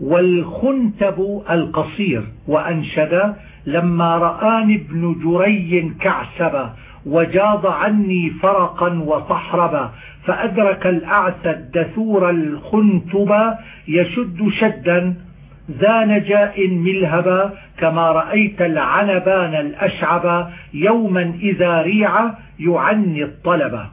والخنتب القصير. وأنشد لما رآني ابن جري كعسبا وجاض عني فرقا وصحربا فأدرك الأعسى الدثور الخنتبا يشد شدا ذا نجاء ملهبا كما رأيت العنبان الأشعبا يوما إذا ريع يعني الطلبا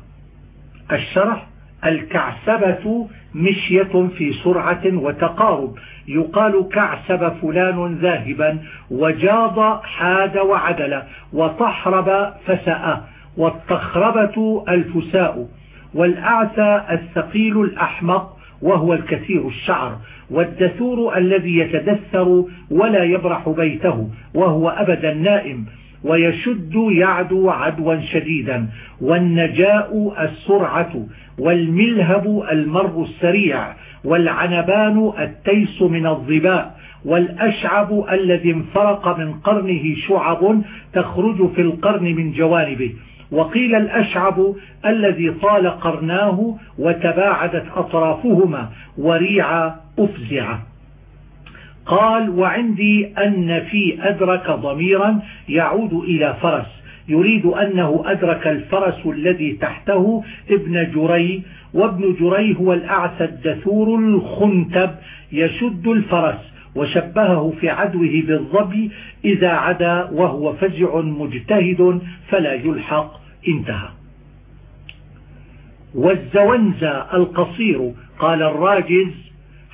الشرح الكعسبة مشية في سرعة وتقارب. يقال كعسب فلان ذاهبا وجاض حاد وعدل وطحرب فسأ والطخربة الفساء والأعسى الثقيل الأحمق وهو الكثير الشعر والدثور الذي يتدثر ولا يبرح بيته وهو أبدا نائم ويشد يعدو عدوا شديدا والنجاء السرعة والملهب المر السريع والعنبان التيس من الظباء والأشعب الذي انفرق من قرنه شعب تخرج في القرن من جوانبه. وقيل الأشعب الذي طال قرناه وتباعدت أطرافهما وريع أفزع. قال وعندي أن في أدرك ضميرا يعود إلى فرس. يريد أنه أدرك الفرس الذي تحته ابن جري وابن جري هو الأعسى الدثور الخنتب يشد الفرس وشبهه في عدوه بالظبي إذا عدا وهو فزع مجتهد فلا يلحق انتهى. والزونزى القصير قال الراجز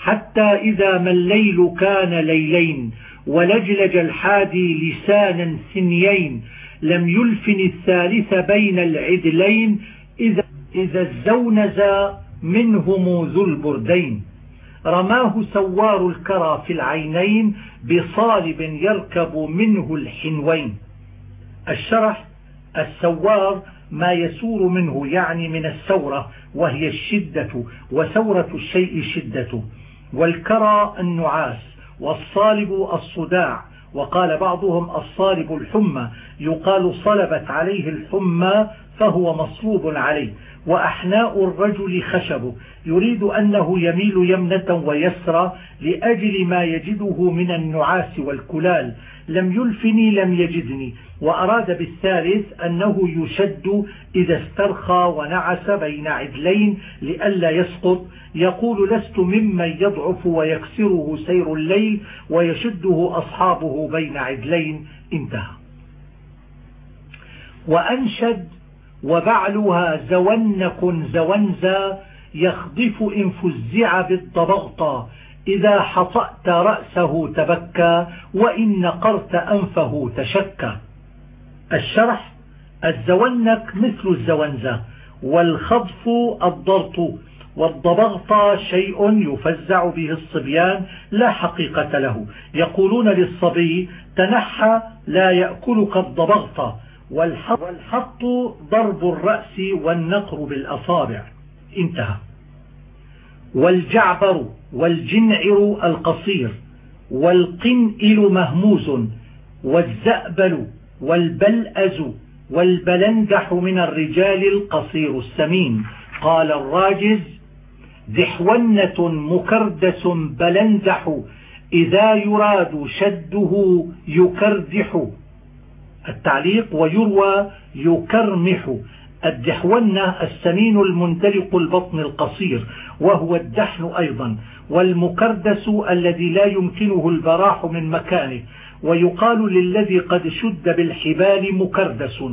حتى إذا ما الليل كان ليلين ولجلج الحادي لسانا ثنيين لم يلفن الثالث بين العدلين إذا, إذا الزونز منهم ذو البردين. رماه سوار الكرى في العينين بصالب يركب منه الحنوين. الشرح السوار ما يسور منه يعني من السورة وهي الشدة وسورة الشيء شدته والكرى النعاس والصالب الصداع. وقال بعضهم الصالب الحمى يقال صلبت عليه الحمى فهو مصلوب عليه. وأحناء الرجل خشب يريد أنه يميل يمنة ويسرى لأجل ما يجده من النعاس والكلال. لم يلفني لم يجدني. وأراد بالثالث أنه يشد إذا استرخى ونعس بين عدلين لئلا يسقط. يقول لست ممن يضعف ويكسره سير الليل ويشده أصحابه بين عدلين. انتهى. وأنشد وبعلها زونق زونزا يخضف إن فزع بالطبغطى إذا حطأت رأسه تبكى وإن نقرت أنفه تشكى. الشرح الزونك مثل الزونزة والخضف الضرط والضبغط شيء يفزع به الصبيان لا حقيقة له. يقولون للصبي تنحى لا يأكلك الضبغط والحط ضرب الرأس والنقر بالأصابع. انتهى. والجعبر والجنعر القصير والقنئل مهموز والزأبل والبلأز والبلندح من الرجال القصير السمين. قال الراجز دحونة مكردس بلندح إذا يراد شده يكردح. التعليق ويروى يكرمح. الدحونة السمين المنتلق البطن القصير وهو الدحن أيضا. والمكردس الذي لا يمكنه البراح من مكانه. ويقال للذي قد شد بالحبال مكردس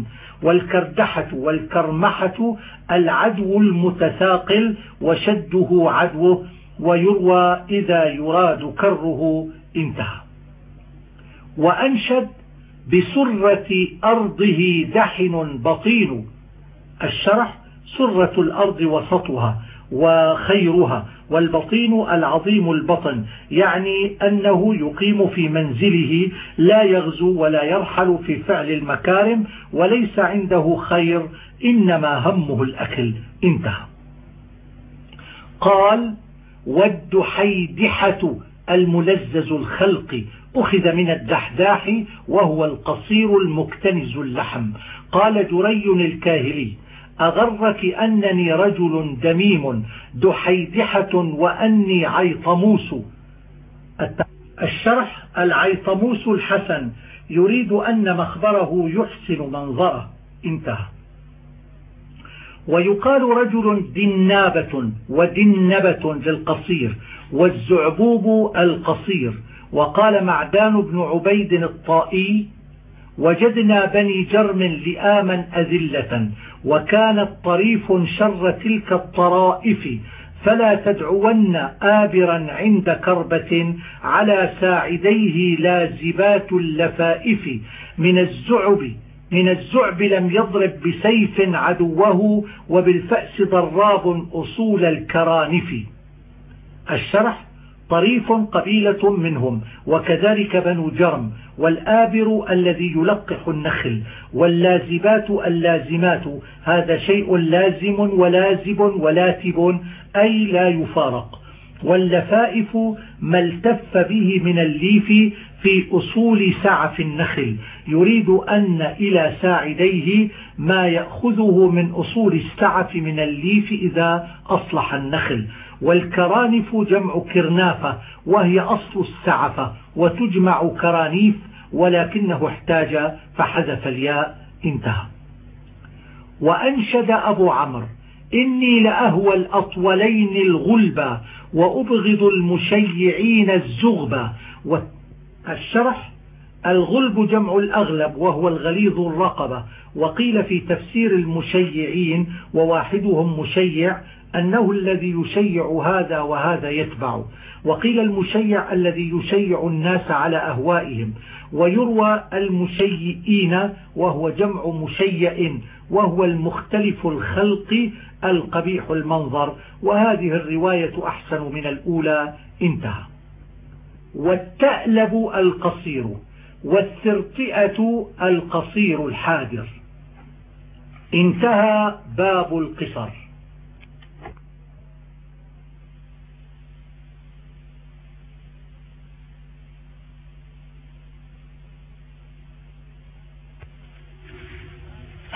والكردحة والكرمحة العدو المتثاقل وشده عدوه ويروى إذا يراد كره انتهى. وأنشد بسرة أرضه دحن بطين. الشرح سرة الأرض وسطها. وخيرها والبطين العظيم البطن يعني أنه يقيم في منزله لا يغزو ولا يرحل في فعل المكارم وليس عنده خير إنما همه الأكل. انتهى. قال والدحيدحة الملزز الخلق أخذ من الدحداح وهو القصير المكتنز اللحم قال جري الكاهلي أغرك أنني رجل دميم دحيدحة وأني عيطموس. الشرح العيطموس الحسن يريد أن مخبره يحسن منظره. انتهى. ويقال رجل دنابة ودنبة للقصير والزعبوب القصير. وقال معدان بن عبيد الطائي وجدنا بني جرم لآما أذلة وكانت طريف شر تلك الطرائف فلا تدعون آبرا عند كربة على ساعديه لازبات اللفائف. من الزعب من الزعب لم يضرب بسيف عدوه وبالفأس ضراب أصول الكرانف. الشرح طريف قبيلة منهم وكذلك بنو جرم والآبر الذي يلقح النخل واللازبات اللازمات هذا شيء لازم ولازب ولاتب أي لا يفارق. واللفائف ما التف به من الليف في أصول سعف النخل يريد أن إلى ساعديه ما يأخذه من أصول السعف من الليف إذا أصلح النخل. والكرانف جمع كرنافة وهي أصل السعفة وتجمع كرانيف ولكنه احتاج فحذف الياء. انتهى. وأنشد أبو عمرو إني لأهوى الأطولين الغلبة وأبغض المشيعين الزغبة والشرح الغلب جمع الأغلب وهو الغليظ الرقبة وقيل في تفسير المشيعين وواحدهم مشيع أنه الذي يشيع هذا وهذا يتبع. وقيل المشيع الذي يشيع الناس على أهوائهم. ويروى المشيئين وهو جمع مشيئ وهو المختلف الخلق القبيح المنظر. وهذه الرواية أحسن من الأولى. انتهى. والتألب القصير والثرطئة القصير الحادر. انتهى باب القصر.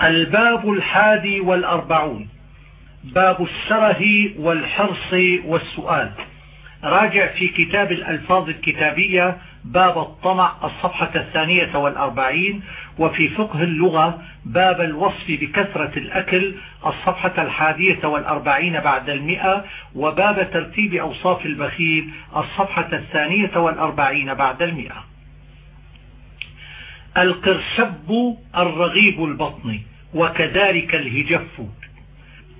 الباب الحادي والأربعون باب الشره والحرص والسؤال. راجع في كتاب الألفاظ الكتابية باب الطمع الصفحة الثانية والأربعين وفي فقه اللغة باب الوصف بكثرة الأكل الصفحة الحادية والأربعين بعد المئة وباب ترتيب أوصاف البخيل الصفحة الثانية والأربعين بعد المئة. القرشب الرغيب البطن. وكذلك الهجف.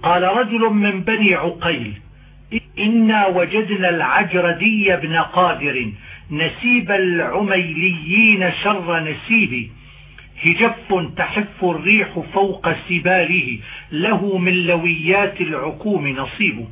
قال رجل من بني عقيل إنا وجدنا العجردي بن قادر نسيب العميليين شر نسيب هجف تحف الريح فوق سباله له من لويات العكوم نصيب.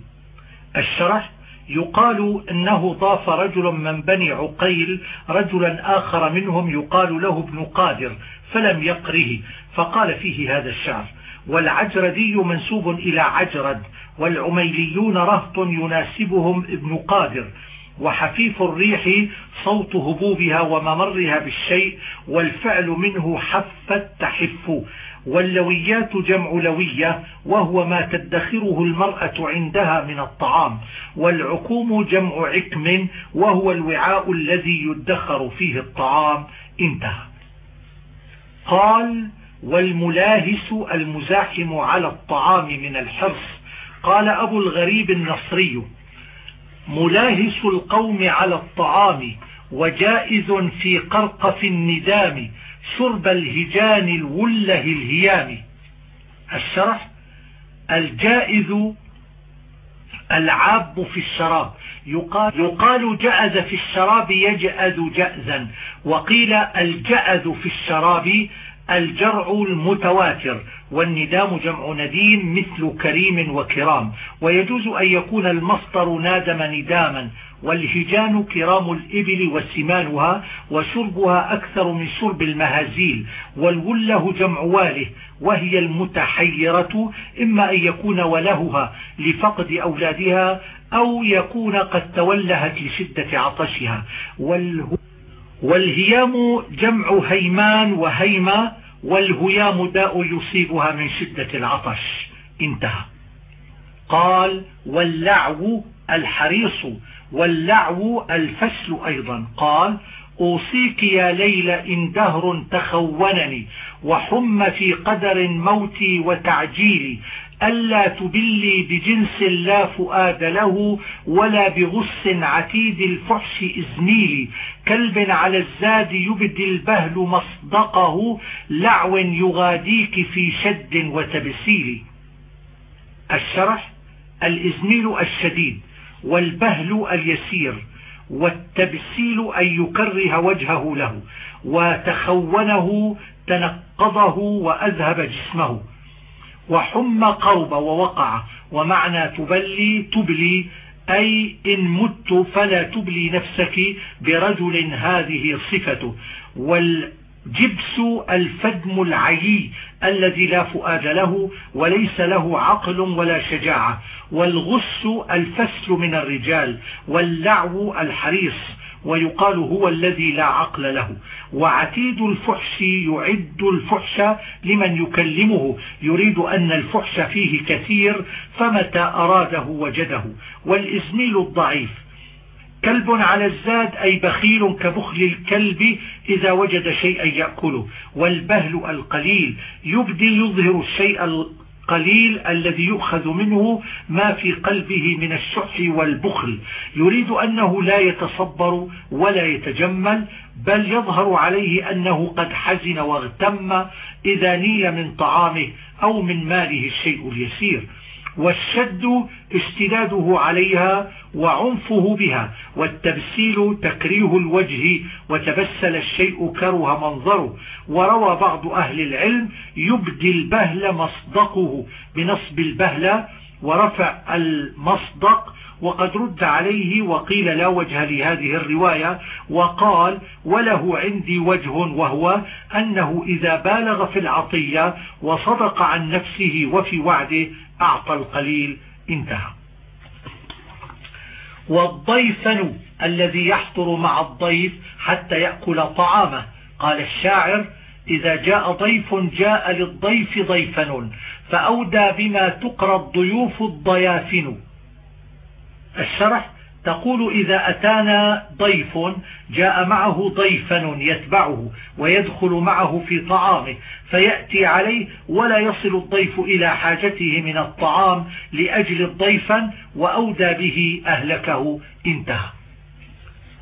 الشرح يقال إنه ضاف رجل من بني عقيل رجلا آخر منهم يقال له ابن قادر فلم يقره. فقال فيه هذا الشعر والعجردي منسوب إلى عجرد والعميليون رهط يناسبهم ابن قادر وحفيف الريح صوت هبوبها وممرها بالشيء والفعل منه حفت تحف واللويات جمع لوية وهو ما تدخره المرأة عندها من الطعام والعكوم جمع عكم وهو الوعاء الذي يدخر فيه الطعام انتهى. قال والملاهس المزاحم على الطعام من الحرص. قال أبو الغريب النصري ملاهس القوم على الطعام وجائز في قرقف الندام شرب الهجان الوله الهيام. الشرح الجائز العاب في الشراب. يقال, يقال جأز في الشراب يجأز جأزا وقيل الجأز في الشراب الجرع المتواتر والندام جمع نديم مثل كريم وكرام ويجوز أن يكون المصدر نادم نداما والهجان كرام الإبل وسمانها وشربها أكثر من شرب المهازيل والوله جمع واله وهي المتحيرة إما أن يكون ولهها لفقد أولادها أو يكون قد تولهت لشدة عطشها والهيام جمع هيمان وهيمة والهيام داء يصيبها من شدة العطش. انتهى. قال واللعو الحريص واللعو الفسل أيضا. قال أوصيك يا ليلى إن دهر تخونني وحم في قدر موتي وتعجيلي. ألا تبلي بجنس لا فؤاد له ولا بغص عتيد الفحش إزميلي كلب على الزاد يبدي البهل مصدقه لعو يغاديك في شد وتبسيل. الشرح الإزميل الشديد والبهل اليسير والتبسيل أن يكره وجهه له وتخونه تنقضه وأذهب جسمه. وحم قرب ووقع ومعنى تبلي تبلي أي إن مت فلا تبلي نفسك برجل هذه صفته. والجبس الفدم العيي الذي لا فؤاد له وليس له عقل ولا شجاعة. والغس الفسل من الرجال. واللعو الحريص. ويقال هو الذي لا عقل له. وعتيد الفحش يعد الفحش لمن يكلمه. يريد أن الفحش فيه كثير فمتى أراده وجده. والإزميل الضعيف. كلب على الزاد أي بخيل كبخل الكلب إذا وجد شيئا يأكله. والبهل القليل. يبدي يظهر الشيء القليل الذي يؤخذ منه ما في قلبه من الشح والبخل. يريد أنه لا يتصبر ولا يتجمل بل يظهر عليه أنه قد حزن واغتم إذا نيل من طعامه أو من ماله الشيء اليسير. والشد اشتداده عليها وعنفه بها والتبسيل تكريه الوجه وتبسل الشيء كره منظره. وروى بعض أهل العلم يبدي البهل مصدقه بنصب البهل ورفع المصدق وقد رد عليه وقيل لا وجه لهذه الرواية وقال وله عندي وجه وهو أنه إذا بالغ في العطية وصدق عن نفسه وفي وعده أعطى القليل انتهى. والضيفن الذي يحضر مع الضيف حتى يأكل طعامه. قال الشاعر إذا جاء ضيف جاء للضيف ضيفن. فأودى بما تقرى الضيوف الضيافن. الشرح تقول إذا أتانا ضيف جاء معه ضيفا يتبعه ويدخل معه في طعامه فيأتي عليه ولا يصل الضيف إلى حاجته من الطعام لأجل الضيفا وأودى به أهلكه. انتهى.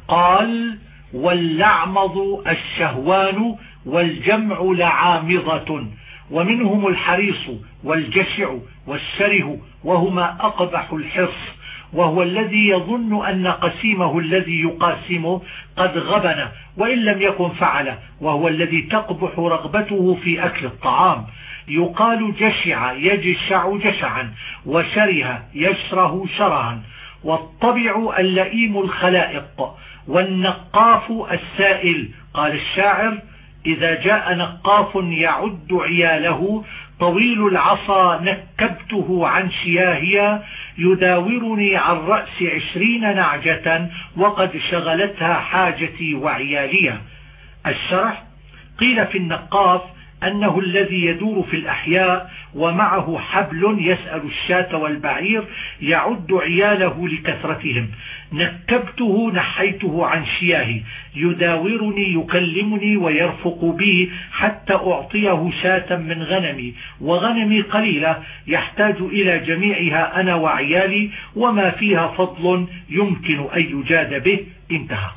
قال واللعمض الشهوان والجمع لعامضة. ومنهم الحريص والجشع والسره وهما أقبح الحرص وهو الذي يظن أن قسيمه الذي يقاسمه قد غبن وإن لم يكن فعل وهو الذي تقبح رغبته في أكل الطعام يقال جشع يجشع جشعا وشره يشره شرها والطبع اللئيم الخلائق والنقاف السائل قال الشاعر إذا جاء نقاف يعد عياله طويل العصا نكبته عن شياهيا يداورني عن رأس عشرين نعجة وقد شغلتها حاجتي وعياليا. الشرح قيل في النقاف أنه الذي يدور في الأحياء ومعه حبل يسأل الشاة والبعير يعد عياله لكثرتهم. نكبته نحيته عن شياه. يداورني يكلمني ويرفق بي حتى أعطيه شاة من غنمي. وغنمي قليلة يحتاج إلى جميعها أنا وعيالي وما فيها فضل يمكن أن يجاد به. انتهى.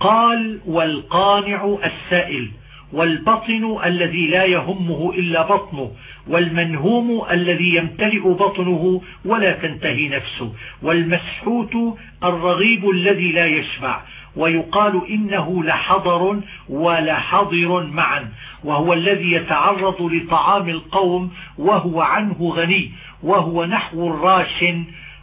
قال والقانع السائل. والبطن الذي لا يهمه إلا بطنه والمنهوم الذي يمتلئ بطنه ولا تنتهي نفسه والمسحوت الرغيب الذي لا يشبع ويقال إنه لحضر ولحضر معا وهو الذي يتعرض لطعام القوم وهو عنه غني وهو نحو الراش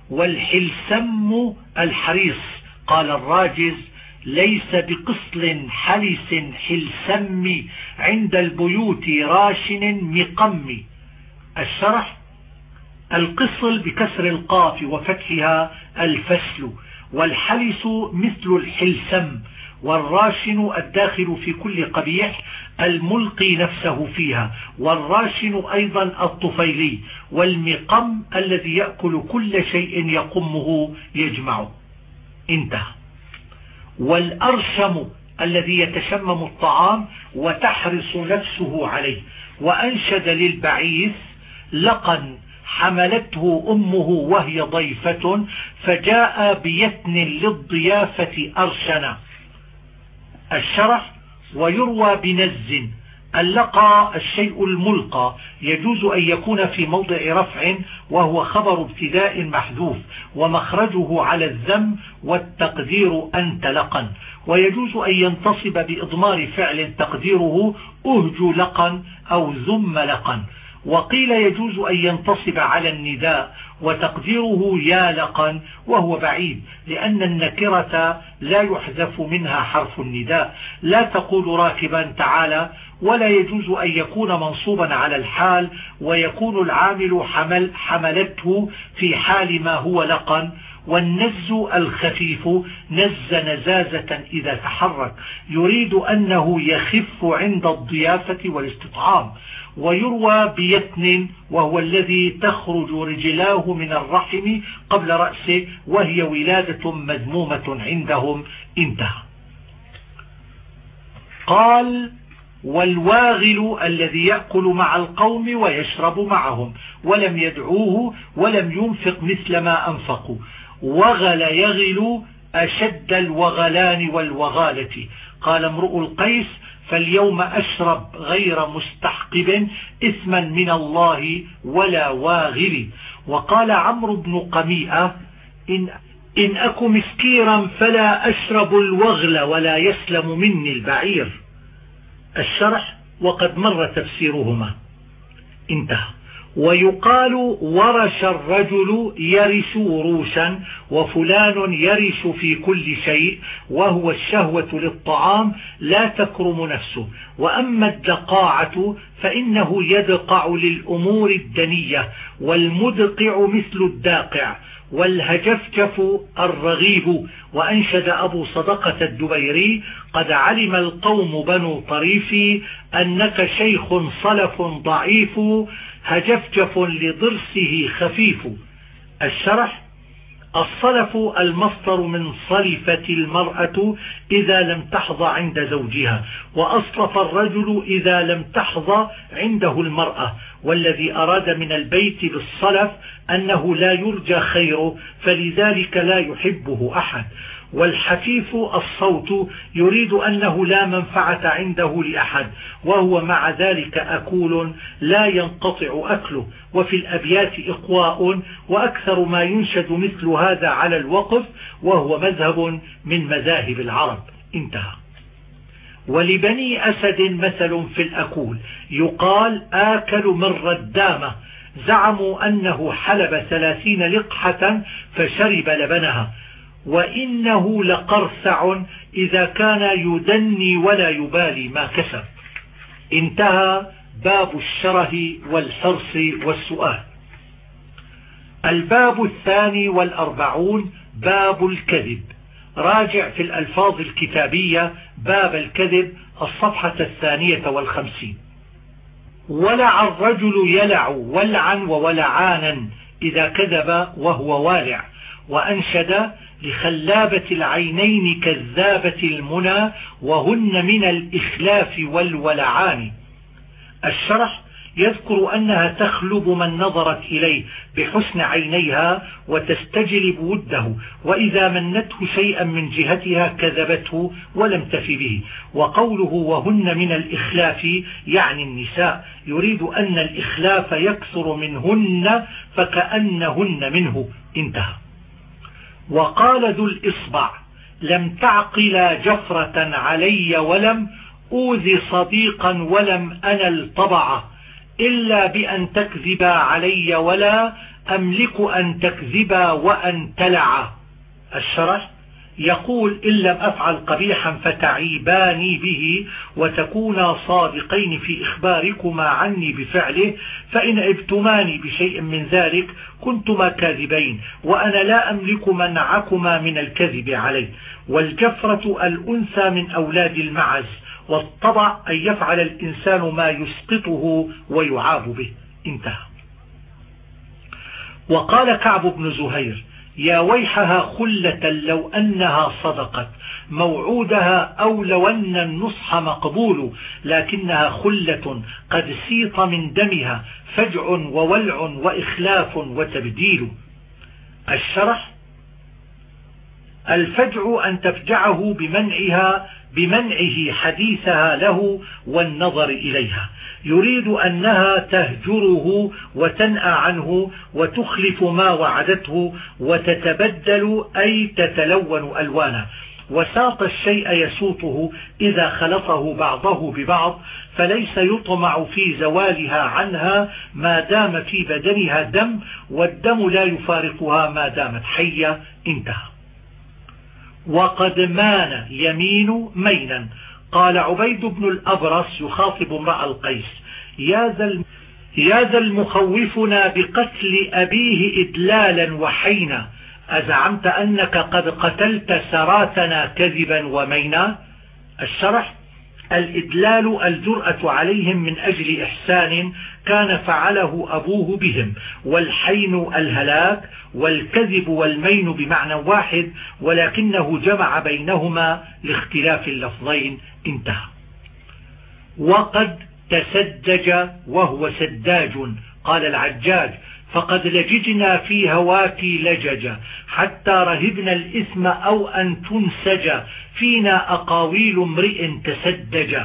والحلسم الحريص قال الراجز ليس بقصل حلس حلسم عند البيوت راشن مقم. الشرح القصل بكسر القاف وفتحها الفسل والحلس مثل الحلسم والراشن الداخل في كل قبيح الملقي نفسه فيها والراشن أيضا الطفيلي والمقم الذي يأكل كل شيء يقمه يجمعه انتهى. والأرشم الذي يتشمم الطعام وتحرص نفسه عليه. وأنشد للبعيث لقا حملته أمه وهي ضيفة فجاء بيتن للضيافة أرشنا الشرح ويروى بنز اللقى الشيء الملقى يجوز أن يكون في موضع رفع وهو خبر ابتداء محذوف ومخرجه على الذم والتقدير أنت لقا ويجوز أن ينتصب بإضمار فعل تقديره أهج لقا أو ذم لقا. وقيل يجوز أن ينتصب على النداء وتقديره يا لقا وهو بعيد لأن النكرة لا يحذف منها حرف النداء. لا تقول راكبا تعالى ولا يجوز أن يكون منصوبا على الحال ويكون العامل حمل حملته في حال ما هو لقا والنز الخفيف نز نزازة إذا تحرك. يريد أنه يخف عند الضيافة والاستطعام ويروى بيتن وهو الذي تخرج رجلاه من الرحم قبل رأسه وهي ولادة مذمومة عندهم. انتهى. قال والواغل الذي يأكل مع القوم ويشرب معهم ولم يدعوه ولم ينفق مثل ما أنفقوا. وغل يغل أشد الوغلان والوغالة. قال امرؤ القيس فاليوم أشرب غير مستحقب إثما من الله ولا واغل. وقال عمرو بن قميئة إن, إن أك مسكيرا فلا أشرب الوغل ولا يسلم مني البعير. الشرح وقد مر تفسيرهما. انتهى. ويقال ورش الرجل يرش وروشا وفلان يرش في كل شيء وهو الشهوة للطعام لا تكرم نفسه. وأما الدقاعة فإنه يدقع للأمور الدنية والمدقع مثل الداقع. والهجفجف الرغيب وأنشد أبو صدقة الدبيري قد علم القوم بنو طريف أنك شيخ صلف ضعيف هجفجف لضرسه خفيف. الشرح الصلف المصدر من صلفة المرأة إذا لم تحظى عند زوجها وأصلف الرجل إذا لم تحظى عنده المرأة والذي أراد من البيت بالصلف أنه لا يرجى خيره فلذلك لا يحبه أحد. والحفيف الصوت يريد أنه لا منفعة عنده لأحد وهو مع ذلك أكول لا ينقطع أكله وفي الأبيات إقواء وأكثر ما ينشد مثل هذا على الوقف وهو مذهب من مذاهب العرب. انتهى. ولبني أسد مثل في الأكول يقال آكل من ردامة زعموا أنه حلب ثلاثين لقحة فشرب لبنها. وإنه لقرسع إذا كان يدني ولا يبالي ما كسب. انتهى باب الشره والحرص والسؤال. الباب الثاني والأربعون باب الكذب. راجع في الألفاظ الكتابية باب الكذب الصفحة الثانية والخمسين. ولع الرجل يلع ولعا وولعانا إذا كذب وهو والع وأنشد لخلابة العينين كذابة المنى وهن من الإخلاف والولعان. الشرح يذكر أنها تخلب من نظرت إليه بحسن عينيها وتستجلب وده وإذا منته شيئا من جهتها كذبته ولم تف به. وقوله وهن من الإخلاف يعني النساء يريد أن الإخلاف يكثر منهن فكأنهن منه. انتهى. وقال ذو الإصبع لم تعقل جفرة علي ولم أوذي صديقا ولم أنل طبعه إلا بأن تكذبا علي ولا أملك أن تكذبا وأن تلع الشرح؟ يقول إن لم أفعل قبيحا فتعيباني به وتكونا صادقين في إخباركما عني بفعله فإن ابتماني بشيء من ذلك كنتما كاذبين وأنا لا أملك منعكما من الكذب عليه والجفرة الأنثى من أولاد المعز والطبع أن يفعل الإنسان ما يسقطه ويعاب به. انتهى. وقال كعب بن زهير يا ويحها خلة لو أنها صدقت موعودها أو لو أن النصح مقبول لكنها خلة قد سيط من دمها فجع وولع وإخلاف وتبديل. الشرح الفجع أن تفجعه بمنعها بمنعه حديثها له والنظر إليها. يريد أنها تهجره وتنأى عنه وتخلف ما وعدته وتتبدل أي تتلون ألوانه. وساط الشيء يسوطه إذا خلطه بعضه ببعض فليس يطمع في زوالها عنها ما دام في بدنها دم والدم لا يفارقها ما دامت حية. انتهى. وقد مان يمين مينا. قال عبيد بن الأبرص يخاطب امرأ القيس يا ذا يا ذا المخوفنا بقتل أبيه إدلالا وحينا أزعمت أنك قد قتلت سراتنا كذبا ومينا؟ الشرح الإدلال الجرأة عليهم من أجل إحسان كان فعله أبوه بهم والحين الهلاك والكذب والمين بمعنى واحد ولكنه جمع بينهما لاختلاف اللفظين انتهى. وقد تسدج وهو سداج قال العجاج فقد لججنا في هواك لججا حتى رهبنا الإثم أو أن تنسج فينا أقاويل امرئ تسدج.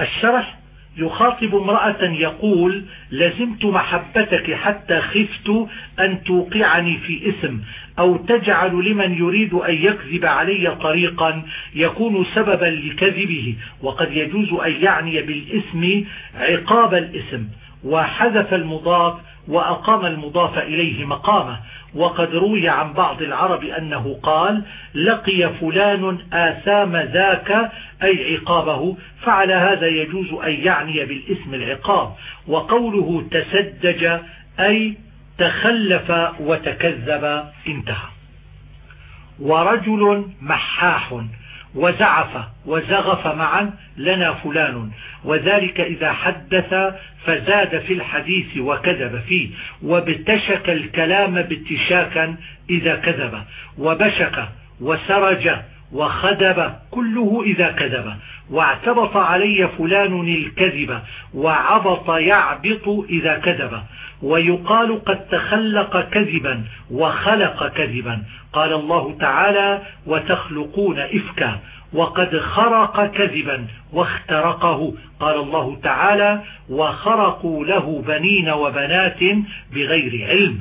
الشرح يخاطب امرأة يقول لزمت محبتك حتى خفت أن توقعني في اسم أو تجعل لمن يريد أن يكذب علي طريقا يكون سببا لكذبه وقد يجوز أن يعني بالاسم عقاب الاسم. وحذف المضاف وأقام المضاف إليه مقامه. وقد روي عن بعض العرب أنه قال لقي فلان آثام ذاك أي عقابه فعلى هذا يجوز أن يعني بالاسم العقاب. وقوله تسدج أي تخلف وتكذب انتهى. ورجل محاح وزعف وزغف معا لنا فلان. وذلك إذا حدث فزاد في الحديث وكذب فيه. وابتشك الكلام باتشاكا إذا كذب. وبشك وسرج وخدب كله إذا كذب واعتبط علي فلان الكذب وعبط يعبط إذا كذب ويقال قد تخلق كذبا وخلق كذبا. قال الله تعالى وتخلقون إفكا وقد خرق كذبا واخترقه. قال الله تعالى وخرقوا له بنين وبنات بغير علم.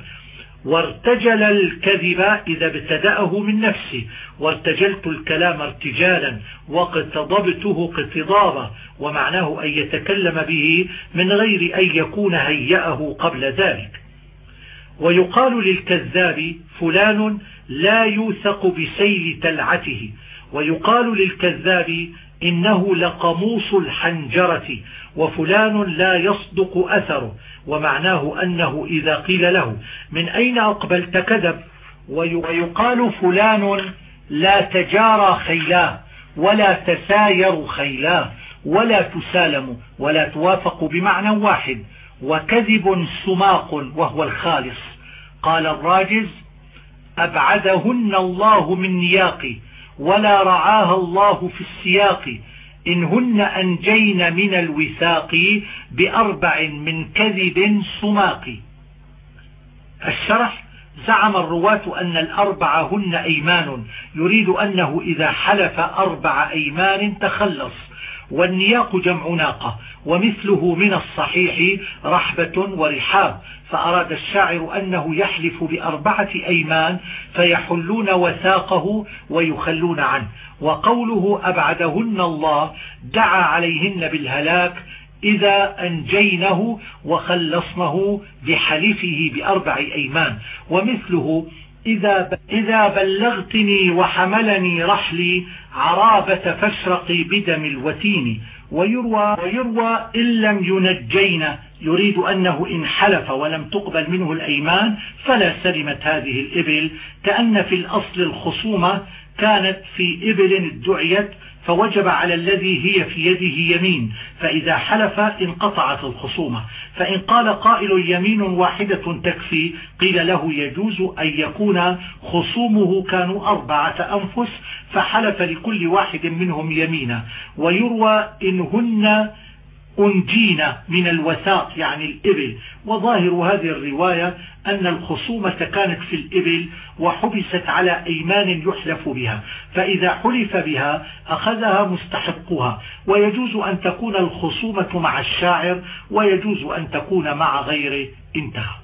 وارتجل الكذب إذا ابتدأه من نفسه. وارتجلت الكلام ارتجالا واقتضبته اقتضابا ومعناه أن يتكلم به من غير أن يكون هيأه قبل ذلك. ويقال للكذاب فلان لا يوثق بسيل تلعته. ويقال للكذاب إنه لقموص الحنجرة وفلان لا يصدق أثره ومعناه أنه إذا قيل له من أين أقبلت كذب؟ ويقال فلان لا تجارى خيلاه ولا تساير خيلاه ولا تسالم ولا توافق بمعنى واحد وكذب سماق وهو الخالص. قال الراجز أبعدهن الله من نياقي ولا رعاها الله في السياق. إنهن أنجين من الوثاق بأربع من كذب سماق. الشرح زعم الرواة أن الأربع هن أيمان. يريد أنه إذا حلف أربع أيمان تخلص. والنياق جمع ناقة ومثله من الصحيح رحبة ورحاب فأراد الشاعر أنه يحلف بأربعة أيمان فيحلون وثاقه ويخلون عنه وقوله أبعدهن الله دعا عليهن بالهلاك إذا أنجينه وخلصنه بحلفه بأربع أيمان ومثله إذا, إذا بلغتني وحملني رحلي عرابة فاشرقي بدم الوتين ويروى, ويروى إن لم ينجينا يريد أنه إن حلف ولم تقبل منه الأيمان فلا سلمت هذه الإبل كأن في الأصل الخصومة كانت في إبل ادعيت فوجب على الذي هي في يده يمين فإذا حلف انقطعت الخصومة. فإن قال قائل يمين واحدة تكفي قيل له يجوز أن يكون خصومه كانوا أربعة أنفس فحلف لكل واحد منهم يمينا. ويروى إنهن أنجينا من الوثاق يعني الإبل. وظاهر هذه الرواية أن الخصومة كانت في الإبل وحبست على أيمان يحلف بها. فإذا حلف بها أخذها مستحقها. ويجوز أن تكون الخصومة مع الشاعر ويجوز أن تكون مع غيره. انتهى.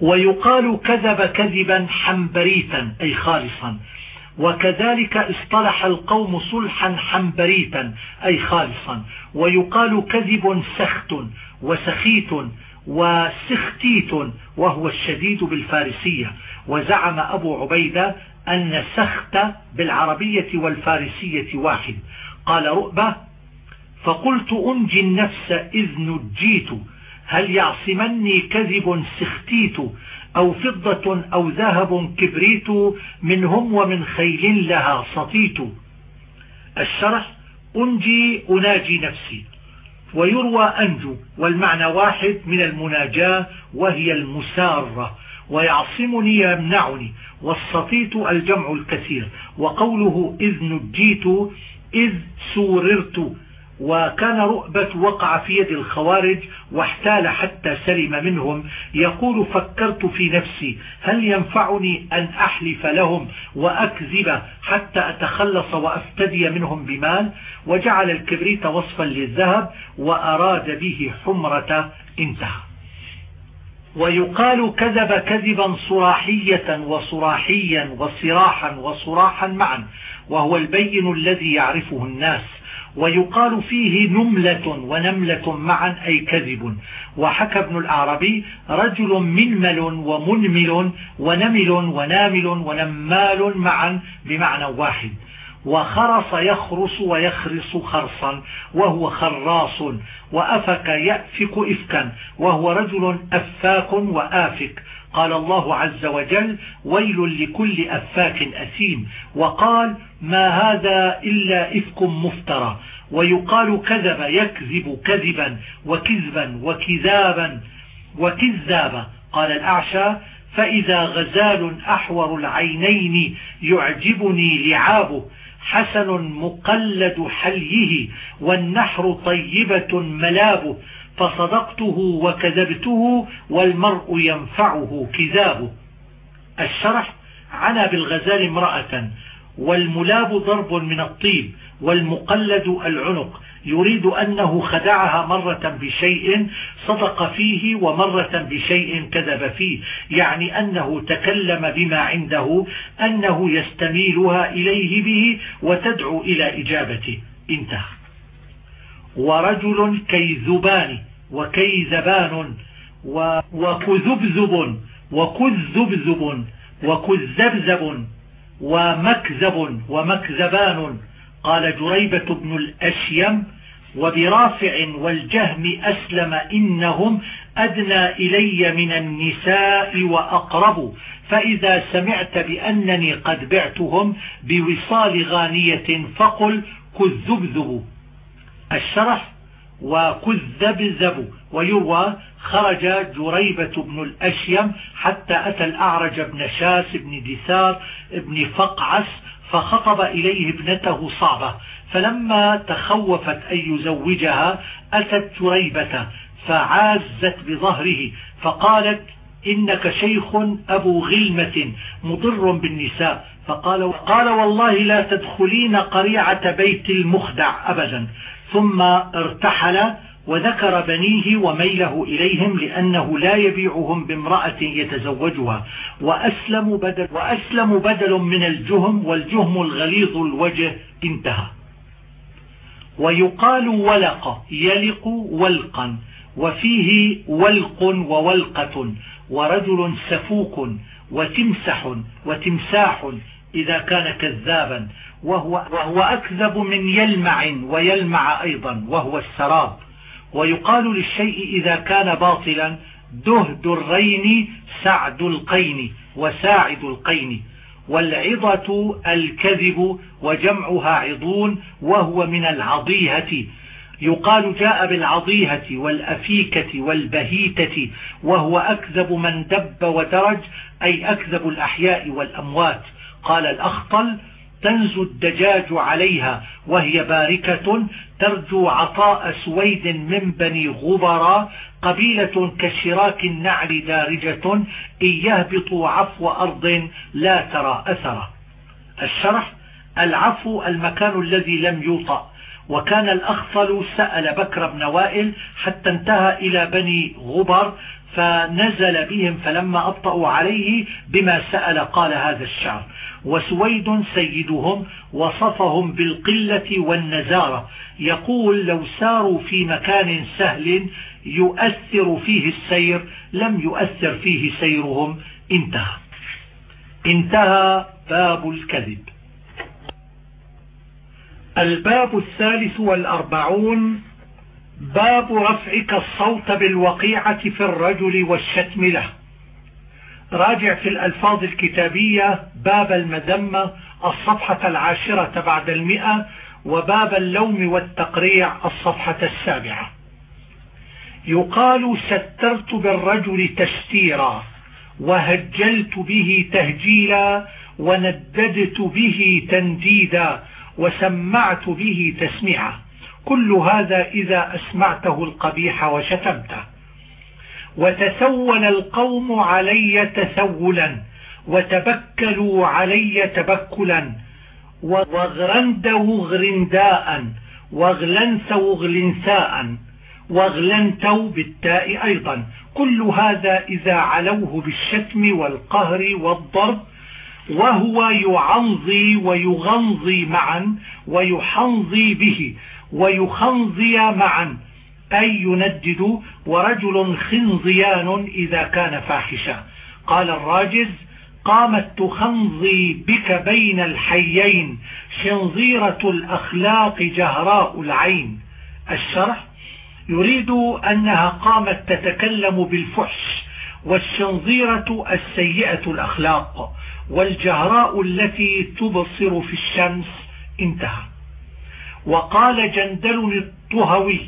ويقال كذب كذبا حنبريتا أي خالصا. وكذلك اصطلح القوم صلحا حنبريتا أي خالصا. ويقال كذب سخت وسخيت وسختيت وهو الشديد بالفارسية. وزعم أبو عبيدة أن سخت بالعربية والفارسية واحد. قال رؤبة فقلت أنجي النفس إذ نجيت هل يعصمني كذب سختيت أو فضة أو ذهب كبريت منهم ومن خيل لها سطيت. الشرح أنجي أناجي نفسي. ويروى أنجو والمعنى واحد من المناجاة وهي المسارة. ويعصمني يمنعني. والسطيت الجمع الكثير. وقوله إذ نجيت إذ سوررت. وكان رؤبة وقع في يد الخوارج واحتال حتى سلم منهم. يقول فكرت في نفسي هل ينفعني أن أحلف لهم وأكذب حتى أتخلص وأفتدي منهم بمال؟ وجعل الكبريت وصفا للذهب وأراد به حمرة انتهى. ويقال كذب كذبا صراحية وصراحيا وصراحا وصراحا معا وهو البين الذي يعرفه الناس. ويقال فيه نملة ونملة معا أي كذب. وحكى ابن الأعربي رجل منمل ومنمل ونمل ونامل ونمال معا بمعنى واحد. وخرص يخرص ويخرص خرصا وهو خراص. وأفك يأفك إفكا وهو رجل أفاك وآفك. قال الله عز وجل ويل لكل أفاك أثيم وقال ما هذا إلا إفك مفترى ويقال كذب يكذب كذبا وكذبا وكذابا وكذابا قال الأعشى فإذا غزال أحور العينين يعجبني لعابه حسن مقلد حليه والنحر طيبة ملابه فصدقته وكذبته والمرء ينفعه كذابه. الشرح عنا بالغزال امرأة والملاب ضرب من الطيب والمقلد العنق. يريد أنه خدعها مرة بشيء صدق فيه ومرة بشيء كذب فيه. يعني أنه تكلم بما عنده أنه يستميلها إليه به وتدعو إلى إجابته. انتهى. ورجل كيذبان وكيذبان وكذبذب وكذبذب وكذبذب ومكذب ومكذبان. قال جريبة بن الأشيم وبرافع والجهم أسلم إنهم أدنى إلي من النساء وأقرب. فإذا سمعت بأنني قد بعتهم بوصال غانية فقل كذبذب. الشرح وكذبذب ويروى خرج جريبة بن الأشيم حتى أتى الأعرج بن شاس بن دثار بن فقعس فخطب إليه ابنته صعبة فلما تخوفت أن يزوجها أتت جريبة فعازت بظهره فقالت إنك شيخ أبو غلمة مضر بالنساء. فقال قال والله لا تدخلين قريعة بيت المخدع أبدا. ثم ارتحل وذكر بنيه وميله إليهم لأنه لا يبيعهم بامرأة يتزوجها. وأسلم بدل, وأسلم بدل من الجهم والجهم الغليظ الوجه انتهى. ويقال ولق يلق ولقا وفيه ولق وولقة ورجل سفوك وتمسح وتمساح إذا كان كذابا وهو, وهو أكذب من يلمع ويلمع أيضا وهو السراب ويقال للشيء إذا كان باطلا دهد الرين سعد القين وساعد القين. والعظة الكذب وجمعها عضون وهو من العضيهة. يقال جاء بالعضيهة والأفيكة والبهيتة وهو أكذب من دب ودرج أي أكذب الأحياء والأموات. قال الأخطل تنزو الدجاج عليها وهي باركة ترجو عطاء سويد من بني غبرا قبيلة كشراك النعل دارجة إن يهبطوا عفو أرض لا ترى أثره الشرح العفو المكان الذي لم يوطأ. وكان الأخفل سأل بكر بن وائل حتى انتهى إلى بني غبر فنزل بهم فلما أبطأوا عليه بما سأل قال هذا الشعر وسويد سيدهم وصفهم بالقلة والنزارة يقول لو ساروا في مكان سهل يؤثر فيه السير لم يؤثر فيه سيرهم انتهى. انتهى باب الكذب. الباب الثالث والأربعون باب رفعك الصوت بالوقيعة في الرجل والشتم له. راجع في الألفاظ الكتابية باب المذمة الصفحة العاشرة بعد المئة وباب اللوم والتقريع الصفحة السابعة. يقال سترت بالرجل تستيرا وهجلت به تهجيلا ونددت به تنديدا وسمعت به تسميعا. كل هذا إذا أسمعته القبيح وشتمته. وتسول القوم علي تسولا وتبكلوا علي تبكلا وغرنده غرنداء وغلنسوا غلنساء وغلنتوا بالتاء أيضا. كل هذا إذا علوه بالشتم والقهر والضرب وهو يعنظي ويغنظي معا ويحنظي به. ويخنظي معا. أي يندد ورجل خنظيان إذا كان فاحشا. قال الراجز قامت تخنظي بك بين الحيين شنظيرة الأخلاق جهراء العين. الشرح يريد أنها قامت تتكلم بالفحش والشنظيرة السيئة الأخلاق والجهراء التي تبصر في الشمس. انتهى. وقال جندل الطهوي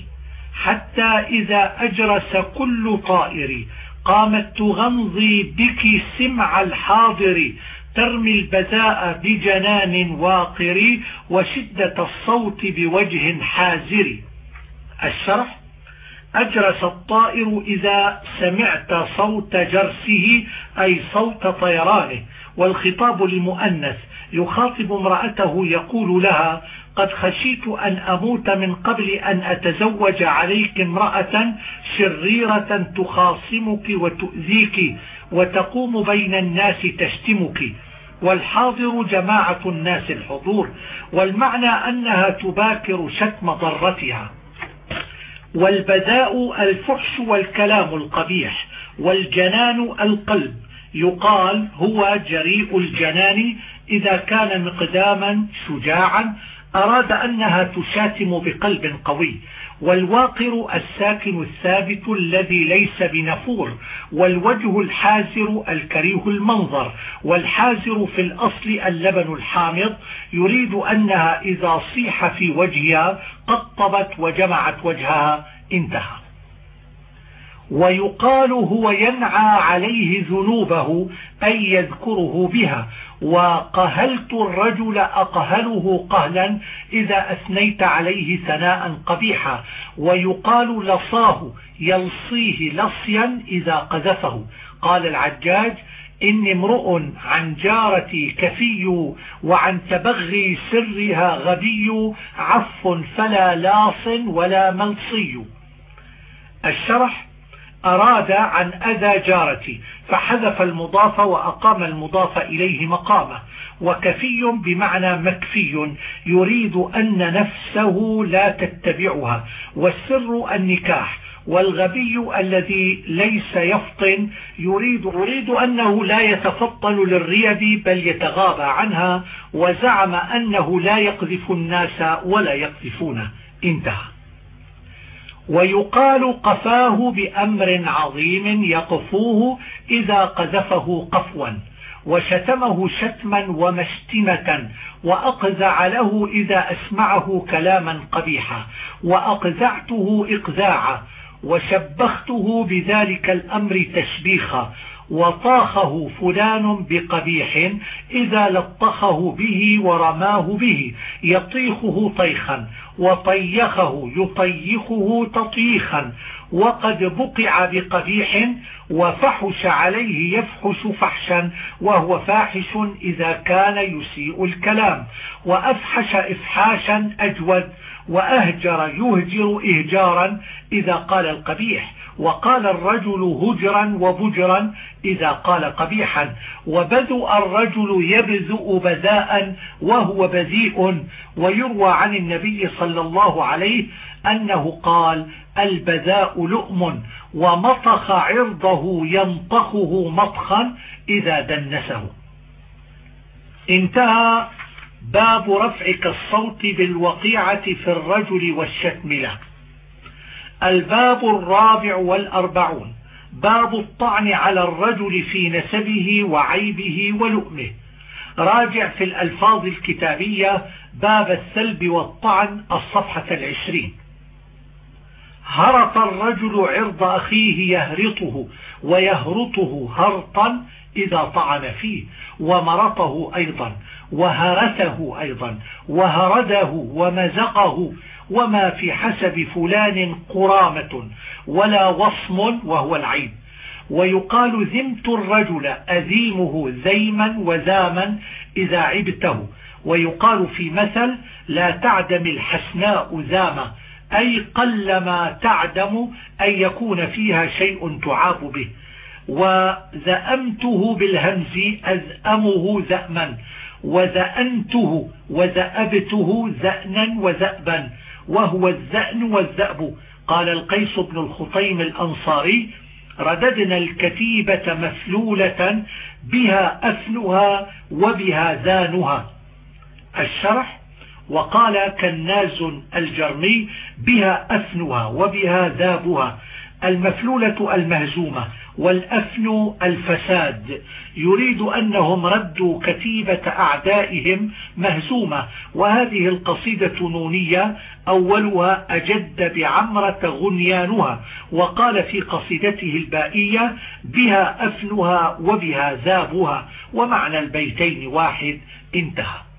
حتى إذا أجرس كل طائر قامت تغمضي بك سمع الحاضر ترمي البذاء بجنان واقر وشدة الصوت بوجه حازر. الشرح أجرس الطائر إذا سمعت صوت جرسه أي صوت طيرانه. والخطاب للمؤنث. يخاطب امرأته يقول لها قد خشيت أن أموت من قبل أن أتزوج عليك امرأة شريرة تخاصمك وتؤذيك وتقوم بين الناس تشتمك. والحاضر جماعة الناس الحضور. والمعنى أنها تباكر شتم ضرتها. والبذاء الفحش والكلام القبيح. والجنان القلب. يقال هو جريء الجنان إذا كان مقداما شجاعا أراد أنها تشاتم بقلب قوي. والواقر الساكن الثابت الذي ليس بنفور والوجه الحازر الكريه المنظر والحازر في الأصل اللبن الحامض يريد أنها إذا صيح في وجهها قطبت وجمعت وجهها انتهى. ويقال هو ينعى عليه ذنوبه أي يذكره بها. وقهلت الرجل أقهله قهلا إذا أثنيت عليه ثناء قبيحا. ويقال لصاه يلصيه لصيا إذا قذفه. قال العجاج إني امرؤ عن جارتي كفي وعن تبغي سرها غبي عف فلا لاص ولا ملصي. الشرح أراد عن أذى جارتي فحذف المضاف وأقام المضاف إليه مقامه وكفي بمعنى مكفي يريد أن نفسه لا تتبعها والسر النكاح والغبي الذي ليس يفطن يريد, يريد أنه لا يتفطن للريب بل يتغاضى عنها وزعم أنه لا يقذف الناس ولا يقذفونه. انتهى. ويقال قفاه بأمر عظيم يقفوه إذا قذفه قفوا وشتمه شتما ومشتمة وأقزع له إذا أسمعه كلاما قبيحا وأقزعته إقزاعا وشبخته بذلك الأمر تشبيخا وطاخه فلان بقبيح إذا لطخه به ورماه به يطيخه طيخا وطيخه يطيخه تطيخا وقد بقع بقبيح وفحش عليه يفحش فحشا وهو فاحش إذا كان يسيء الكلام وأفحش إفحاشا أجود وأهجر يهجر إهجارا إذا قال القبيح. وقال الرجل هجرا وبجرا إذا قال قبيحا وبذؤ الرجل يبذؤ بذاء وهو بذيء ويروى عن النبي صلى الله عليه أنه قال البذاء لؤم ومطخ عرضه ينطخه مطخا إذا دنسه. انتهى باب رفعك الصوت بالوقيعة في الرجل والشتم له. الباب الرابع والأربعون. باب الطعن على الرجل في نسبه وعيبه ولؤمه. راجع في الألفاظ الكتابية باب السلب والطعن الصفحة العشرين. هرط الرجل عرض أخيه يهرطه ويهرطه هرطا إذا طعن فيه ومرطه أيضا وهرته أيضا وهرده ومزقه وما في حسب فلان قرامة ولا وصم وهو العيب ويقال ذمت الرجل أذيمه ذيما وذاما إذا عبته. ويقال في مثل لا تعدم الحسناء ذاما أي قلما تعدم أن يكون فيها شيء تعاب به. وذأمته بالهمز أذأمه ذأما وذأنته وذأبته ذأنا وذأبا. وهو الذأن والذأب. قال القيس بن الخطيم الأنصاري رددنا الكتيبة مفلولة بها أفنها وبها ذانها الشرح وقال كناز الجرمي بها أفنها وبها ذابها المفلولة المهزومة والأفن الفساد. يريد أنهم ردوا كتيبة أعدائهم مهزومة وهذه القصيدة نونية أولها أجد بعمرة غنيانها وقال في قصيدته البائية بها أفنها وبها ذابها ومعنى البيتين واحد انتهى.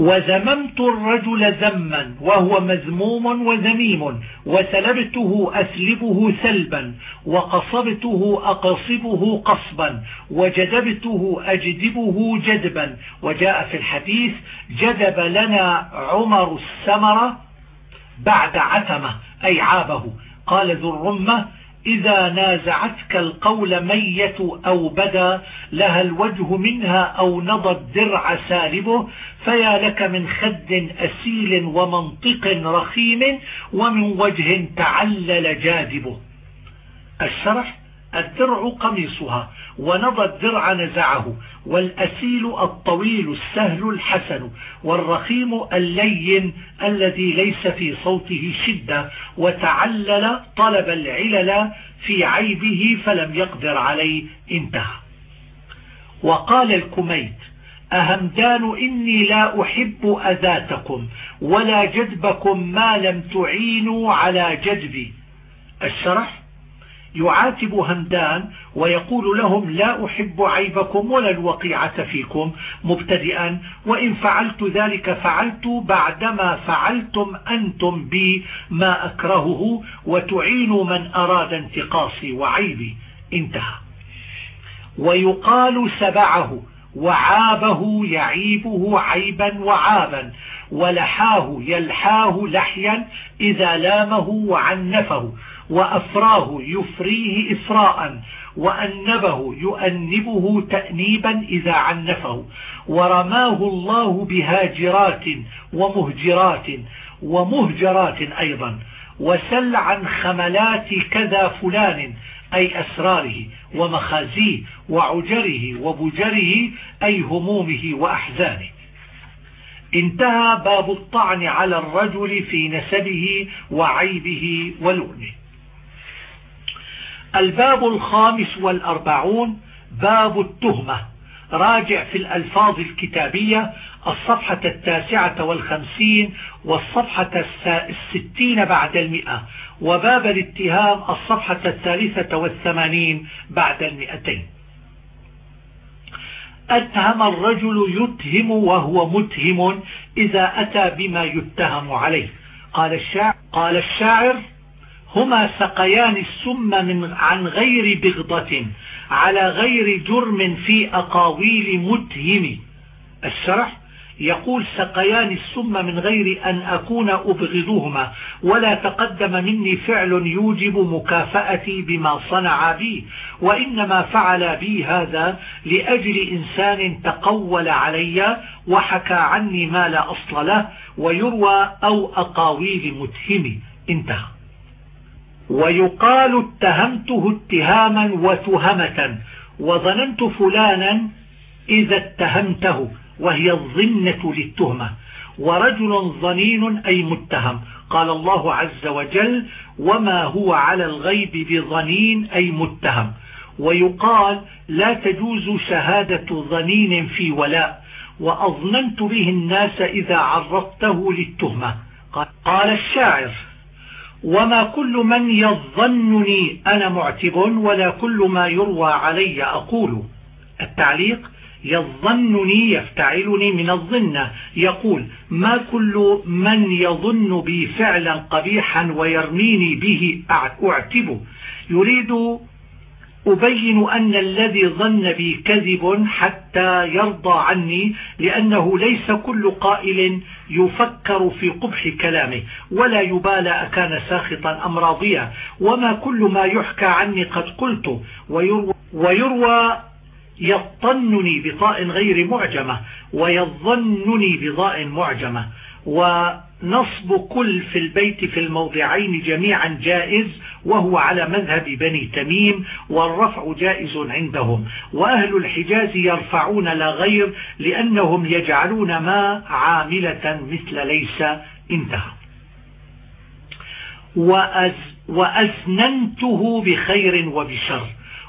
وذممت الرجل ذما وهو مذموم وذميم وسلبته أسلبه سلبا وقصبته أقصبه قصبا وجدبته أجدبه جدبا وجاء في الحديث جدب لنا عمر السمرة بعد عتمة أي عابه. قال ذو الرمة إذا نازعتك القول مية أو بدا لها الوجه منها أو نضى الدرع سالبه فيا لك من خد أسيل ومنطق رخيم ومن وجه تعلل جاذبه. الشرح؟ الدرع قميصها ونضى الدرع نزعه والأسيل الطويل السهل الحسن والرخيم اللين الذي ليس في صوته شدة وتعلل طلب العلل في عيبه فلم يقدر عليه انتهى. وقال الكميت أهمدان إني لا أحب أذاتكم ولا جدبكم ما لم تعينوا على جدبي الشرح؟ يعاتب همدان ويقول لهم لا أحب عيبكم ولا الوقيعة فيكم مبتدئا وإن فعلت ذلك فعلت بعدما فعلتم أنتم بي ما أكرهه وتعينوا من أراد انتقاصي وعيبي. انتهى. ويقال سبعه وعابه يعيبه عيبا وعابا ولحاه يلحاه لحيا إذا لامه وعنفه. وأفراه يفريه إفراء وأنبه يؤنبه تأنيبا إذا عنفه ورماه الله بهاجرات ومهجرات ومهجرات أيضا وسل عن خملات كذا فلان أي أسراره ومخازيه وعجره وبجره أي همومه وأحزانه. انتهى باب الطعن على الرجل في نسبه وعيبه ولؤمه الباب الخامس والأربعون باب التهمة. راجع في الألفاظ الكتابية الصفحة التاسعة والخمسين والصفحة الستين بعد المئة. وباب الاتهام الصفحة الثالثة والثمانين بعد المئتين. أتهم الرجل يتهم وهو متهم إذا أتى بما يتهم عليه. قال الشاعر, قال الشاعر هما سقيان السم من عن غير بغضة على غير جرم في أقاويل متهم الشرح يقول سقيان السم من غير أن أكون أبغضهما ولا تقدم مني فعل يوجب مكافأتي بما صنع بي وإنما فعل بي هذا لأجل إنسان تقول علي وحكى عني ما لا أصل له ويروى أو أقاويل متهم انتهى. ويقال اتهمته اتهاما وتهمة وظننت فلانا إذا اتهمته وهي الظنة للتهمة. ورجل ظنين أي متهم. قال الله عز وجل وما هو على الغيب بظنين أي متهم. ويقال لا تجوز شهادة ظنين في ولاء. وأظننت به الناس إذا عرضته للتهمة. قال الشاعر وما كل من يظنني أنا معتب ولا كل ما يروى علي أقول. التعليق يظنني يفتعلني من الظن. يقول ما كل من يظن بي فعلا قبيحا ويرميني به أعتبه. يريد أبين أن الذي ظن بي كذب حتى يرضى عني لأنه ليس كل قائل يفكر في قبح كلامه ولا يبالى أكان ساخطا أم راضيا وما كل ما يحكى عني قد قلت ويروى, ويروى يطنني بطاء غير معجمة ويظنني بضاء معجمة ونصب كل في البيت في الموضعين جميعا جائز وهو على مذهب بني تميم والرفع جائز عندهم. وأهل الحجاز يرفعون لا غير لأنهم يجعلون ما عاملة مثل ليس. انتهى. وأز وأزننته بخير وبشر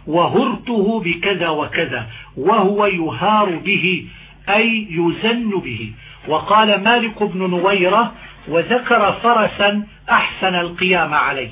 وهرته بكذا وكذا وهو يهار به أي يزن به. وقال مالك بن نويرة وذكر فرسا أحسن القيام عليه.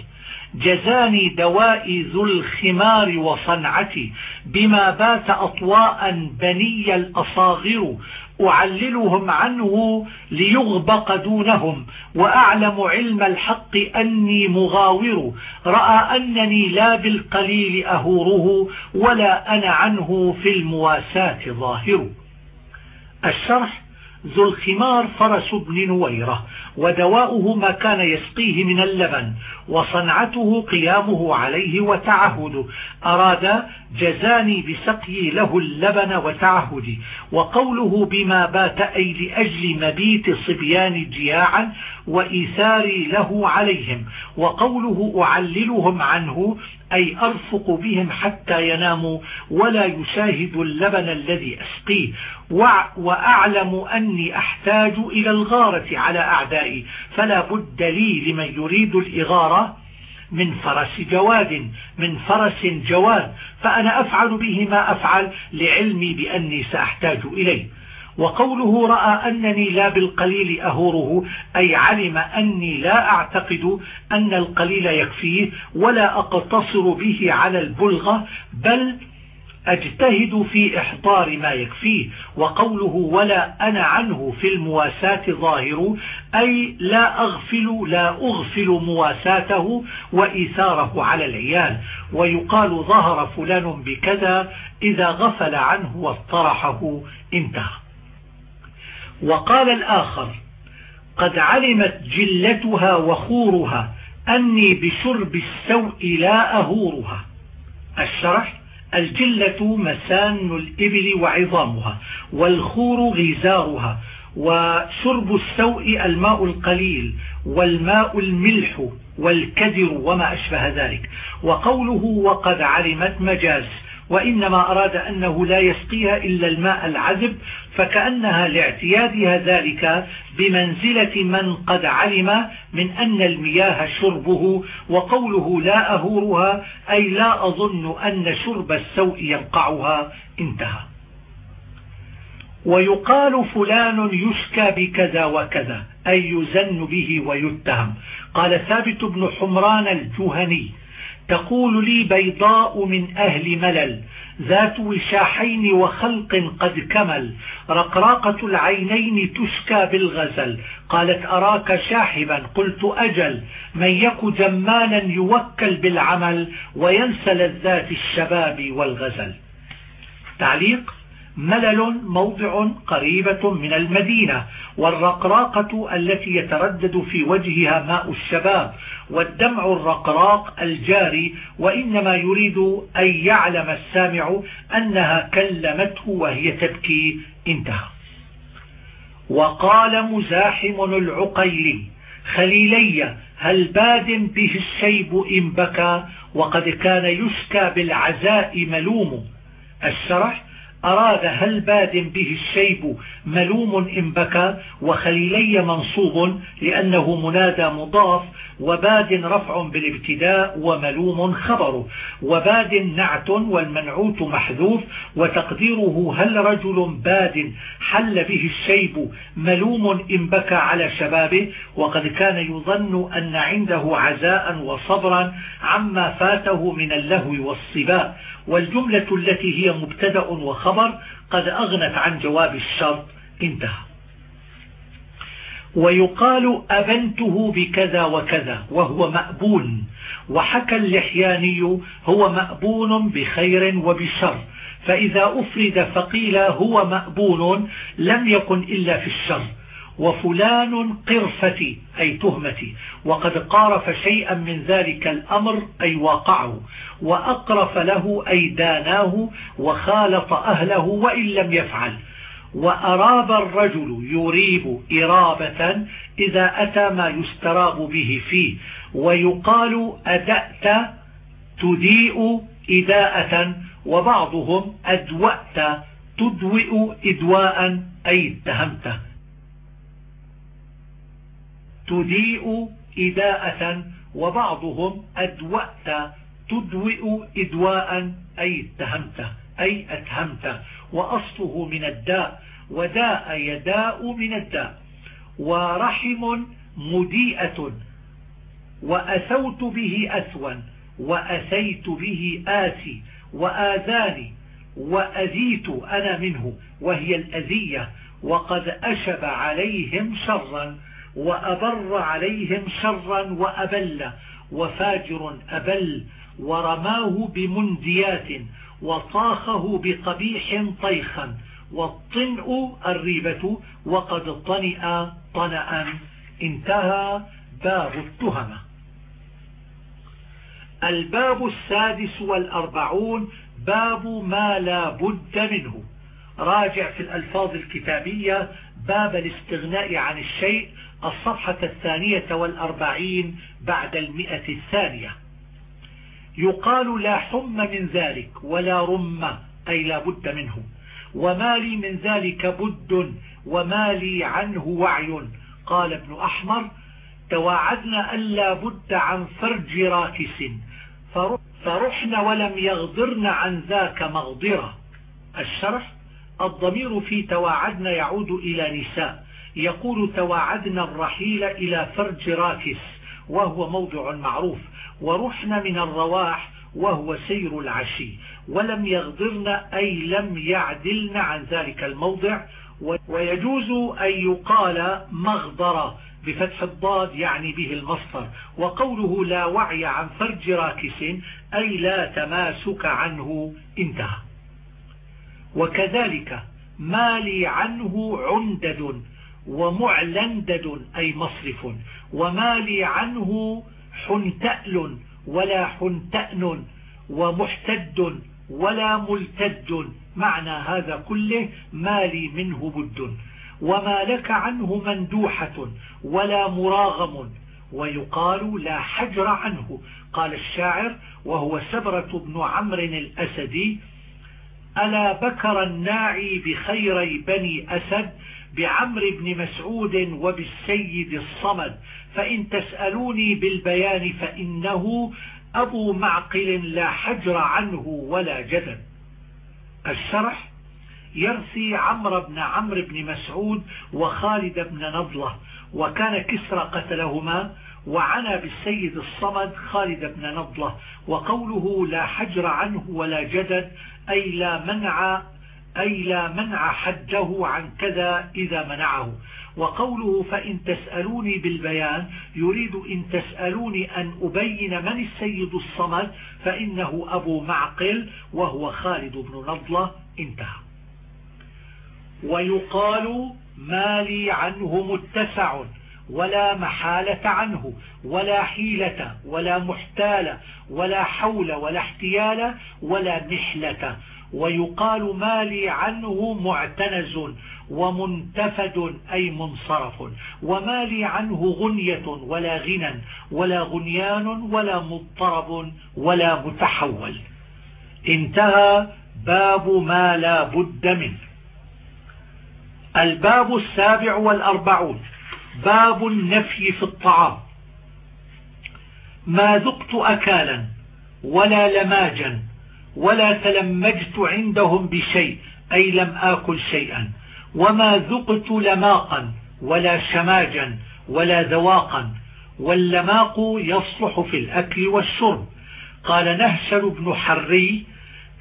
جزاني دوائي ذو الخمار وصنعتي بما بات أطواء بني الأصاغر أعللهم عنه ليغبق دونهم وأعلم علم الحق أني مغاور. رأى أنني لا بالقليل أهوره ولا أنا عنه في المواساة ظاهر. الشرح ذو الخمار فرس بن نويرة ودواؤه ما كان يسقيه من اللبن وصنعته قيامه عليه وتعهده. أراد جزاني بسقي له اللبن وتعهدي وقوله بما بات أي لأجل مبيت صبيان جياعا وإيثاري له عليهم وقوله أعللهم عنه أي أرفق بهم حتى يناموا ولا يشاهد اللبن الذي أسقيه وأعلم أني أحتاج إلى الغارة على أعدائي فلا بد لي لمن يريد الإغارة من فرس جواد من فرس جواد فأنا أفعل به ما أفعل لعلمي بأني سأحتاج إليه. وقوله رأى أنني لا بالقليل أهوره أي علم أني لا أعتقد أن القليل يكفيه ولا أقتصر به على البلغة بل أجتهد في إحضار ما يكفيه وقوله ولا أنا عنه في المواساة ظاهر أي لا أغفل لا أغفل مواساته وإيثاره على العيال. ويقال ظهر فلان بكذا إذا غفل عنه واطرحه انتهى. وقال الآخر قد علمت جلتها وخورها أني بشرب السوء لا أهورها. الشرح الجلة مسان الإبل وعظامها والخور غزارها وشرب السوء الماء القليل والماء الملح والكدر وما أشبه ذلك. وقوله وقد علمت مجاز وإنما أراد أنه لا يسقيها إلا الماء العذب فكأنها لاعتيادها ذلك بمنزلة من قد علم من أن المياه شربه وقوله لا أهورها أي لا أظن أن شرب السوء ينقعها انتهى. ويقال فلان يشكى بكذا وكذا أي يزن به ويتهم. قال ثابت بن حمران الجهني تقول لي بيضاء من أهل ملل ذات وشاحين وخلق قد كمل رقراقة العينين تشكى بالغزل. قالت أراك شاحبا؟ قلت أجل. من يك جمالا يوكل بالعمل وينسى لذات الشباب والغزل. تعليق ملل موضع قريبة من المدينة والرقراقة التي يتردد في وجهها ماء الشباب والدمع الرقراق الجاري وإنما يريد أن يعلم السامع أنها كلمته وهي تبكي انتهى. وقال مزاحم العقيلي خليلي هل باد به الشيب إن بكى وقد كان يشكى بالعزاء ملوم. الشرح أراد هل باد به الشيب ملوم إن بكى وخليلي منصوب لأنه منادى مضاف وباد رفع بالابتداء وملوم خبر وباد نعت والمنعوت محذوف وتقديره هل رجل باد حل به الشيب ملوم إن بكى على شبابه وقد كان يظن أن عنده عزاء وصبرا عما فاته من اللهو والصباء والجملة التي هي مبتدأ وخبر قد أغنت عن جواب الشرط. انتهى. ويقال أبنته بكذا وكذا وهو مأبون. وحكى اللحياني هو مأبون بخير وبشر. فإذا أفرد فقيل هو مأبون لم يكن إلا في الشر. وفلان قرفتي أي تهمتي. وقد قارف شيئا من ذلك الأمر أي واقعه. وأقرف له أي داناه. وخالط أهله وإن لم يفعل. وأراب الرجل يريب إرابة إذا أتى ما يستراب به فيه. ويقال أدأت تديء إداءة. وبعضهم أدوأت تدوئ إدواء أي اتهمته تديء إداءة وبعضهم أدوأت تدوئ إدواء أي اتهمته أي أتهمته وأصله من الداء وداء يداء من الداء. ورحم مديئة وأثوت به أثوا وأثيت به آتي وآذاني وأذيت أنا منه وهي الأذية. وقد أشب عليهم شرا وأبر عليهم شرا وأبل وفاجر أبل ورماه بمنديات وطاخه بقبيح طيخا والطنء الريبة وقد طنئ طنأ انتهى باب التهمة. الباب السادس والأربعون باب ما لا بد منه. راجع في الألفاظ الكتابية باب الاستغناء عن الشيء الصفحة الثانية والأربعين بعد المئة الثانية. يقال لا حم من ذلك ولا رم أي لا بد منه. وما لي من ذلك بد وما لي عنه وعي. قال ابن أحمر توعدنا ألا بد عن فرج راكس. فرحنا ولم يغضرن عن ذاك مغضرة الشرح؟ الضمير في توعدنا يعود إلى نساء. يقول توعدنا الرحيل إلى فرج راكس وهو موضع معروف. ورحنا من الرواح وهو سير العشي. ولم يغضرن أي لم يعدلن عن ذلك الموضع. ويجوز أن يقال مغضر بفتح الضاد يعني به المصدر. وقوله لا وعي عن فرج راكس أي لا تماسك عنه انتهى. وكذلك ما لي عنه عندد ومعلندد أي مصرف وما لي عنه حنتأل ولا حنتأن ومحتد ولا ملتد معنى هذا كله ما لي منه بد وما لك عنه مندوحة ولا مراغم ويقال لا حجر عنه. قال الشاعر وهو سبرة بن عمرو الأسدي ألا بكر الناعي بخيري بني أسد بعمر بن مسعود وبالسيد الصمد فإن تسألوني بالبيان فإنه أبو معقل لا حجر عنه ولا جدل. الشرح يرثي عمرو بن عمرو بن مسعود وخالد بن نضلة وكان كسرى قتلهما وعنى بالسيد الصمد خالد بن نضلة وقوله لا حجر عنه ولا جدد أي لا منع أي لا منع حده عن كذا إذا منعه. وقوله فإن تسألوني بالبيان يريد إن تسألوني أن أبين من السيد الصمد فإنه أبو معقل وهو خالد بن نضلة. انتهى. ويقال ما لي عنه متسع ولا محالة عنه ولا حيلة ولا محتال ولا حول ولا احتيال ولا محلة ويقال ما لي عنه معتنز ومنتفد أي منصرف. وما لي عنه غنية ولا غنى ولا غنيان ولا مضطرب ولا متحول. انتهى باب ما لا بد منه. الباب السابع والأربعون. باب النفي في الطعام. ما ذقت أكالا ولا لماجا ولا تلمجت عندهم بشيء أي لم آكل شيئا. وما ذقت لماقا ولا شماجا ولا ذواقا واللماق يصلح في الأكل والشرب. قال نهشل بن حري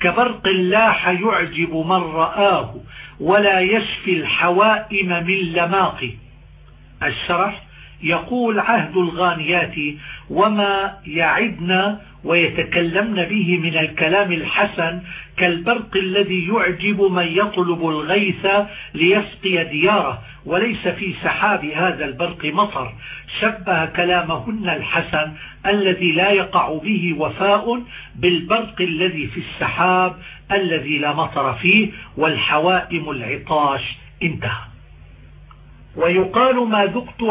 كبرق لاح يعجب من رآه ولا يشفي الحوائم من لماق الشرح يقول عهد الغانيات وما يعدنا ويتكلمن به من الكلام الحسن كالبرق الذي يعجب من يطلب الغيث ليسقي دياره وليس في سحاب هذا البرق مطر. شبه كلامهن الحسن الذي لا يقع به وفاء بالبرق الذي في السحاب الذي لا مطر فيه والحوائم العطاش انتهى. ويقال ما ذقت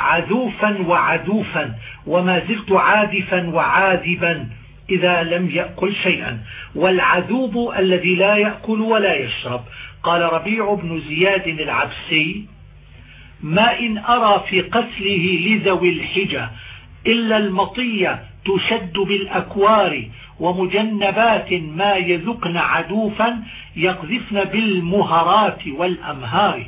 عذوفا وعدوفا وما زلت عادفا وعاذبا إذا لم يأكل شيئا. والعذوب الذي لا يأكل ولا يشرب. قال ربيع بن زياد العبسي ما إن أرى في قتله لذوي الحجة إلا المطية تشد بالأكوار ومجنبات ما يذقن عدوفا يقذفن بالمهرات والأمهار.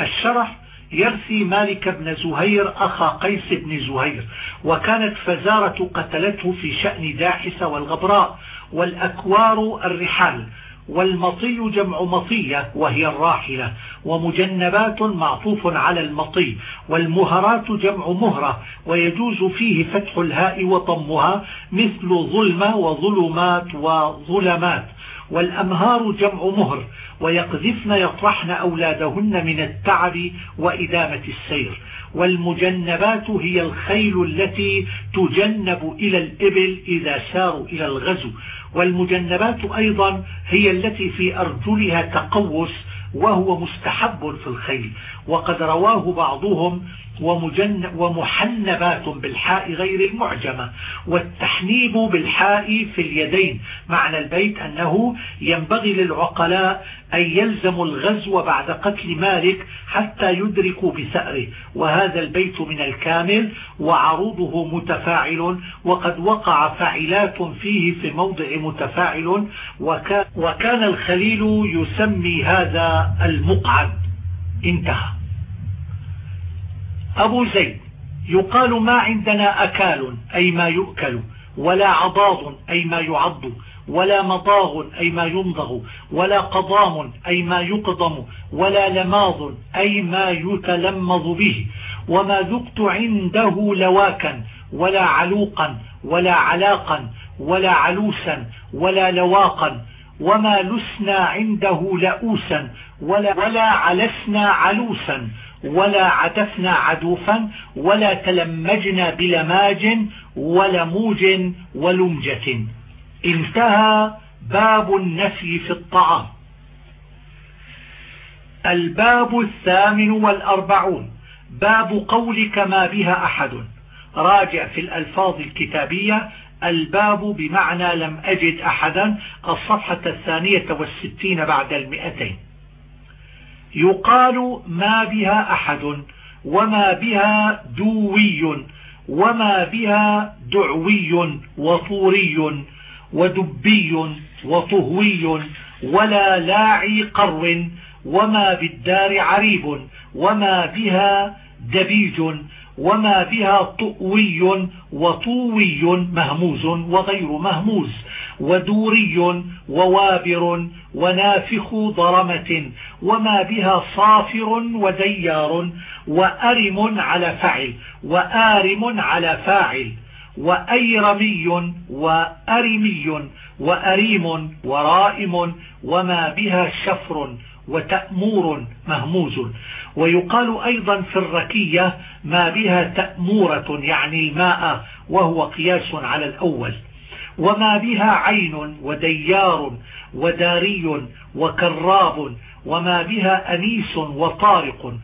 الشرح يرثي مالك بن زهير أخا قيس بن زهير وكانت فزارة قتلته في شأن داحس والغبراء والأكوار الرحال والمطي جمع مطية وهي الراحلة ومجنبات معطوف على المطي والمهرات جمع مهرة ويجوز فيه فتح الهاء وضمها مثل ظلمة وظلمات وظلمات. والأمهار جمع مهر ويقذفن يطرحن أولادهن من التعب وإدامة السير. والمجنبات هي الخيل التي تجنب إلى الإبل إذا ساروا إلى الغزو. والمجنبات أيضا هي التي في أرجلها تقوس وهو مستحب في الخيل. وقد رواه بعضهم ومجن ومحنبات بالحاء غير المعجمة والتحنيب بالحاء في اليدين معنى البيت أنه ينبغي للعقلاء أن يلزموا الغزو بعد قتل مالك حتى يدركوا بثأره وهذا البيت من الكامل وعروضه متفاعل وقد وقع فاعلات فيه في موضع متفاعل وكان الخليل يسمي هذا المقعد. انتهى. أبو زيد يقال ما عندنا أكال أي ما يؤكل ولا عضاض أي ما يعض. ولا مضاغ أي ما يمضغ ولا قضام أي ما يقضم ولا لماض أي ما يتلمض به. وما ذقت عنده لواكا ولا علوقا ولا علاقا ولا علوسا ولا لواقا. وما لسنا عنده لؤوسا ولا, ولا علسنا علوسا ولا عتفنا عدوفا ولا تلمجنا بلماج ولموج ولمجة. انتهى باب النفي في الطعام. الباب الثامن والأربعون باب قولك ما بها أحد. راجع في الألفاظ الكتابية الباب بمعنى لم أجد أحدا الصفحة الثانية والستين بعد المئتين. يقال ما بها أحد وما بها دوي وما بها دعوي وطوري. ودبي وطهوي ولا لاعي قر وما بالدار عريب وما بها دبيج وما بها طؤوي وطوي مهموز وغير مهموز ودوري ووابر ونافخ ضرمة وما بها صافر وديار وأرم على فعل وآرم على فاعل وأيرمي وأرمي وأريم ورائم وما بها شفر وتأمور مهموز. ويقال أيضا في الركية ما بها تأمورة يعني الماء وهو قياس على الأول. وما بها عين وديار وداري وكراب وما بها أنيس وطارق.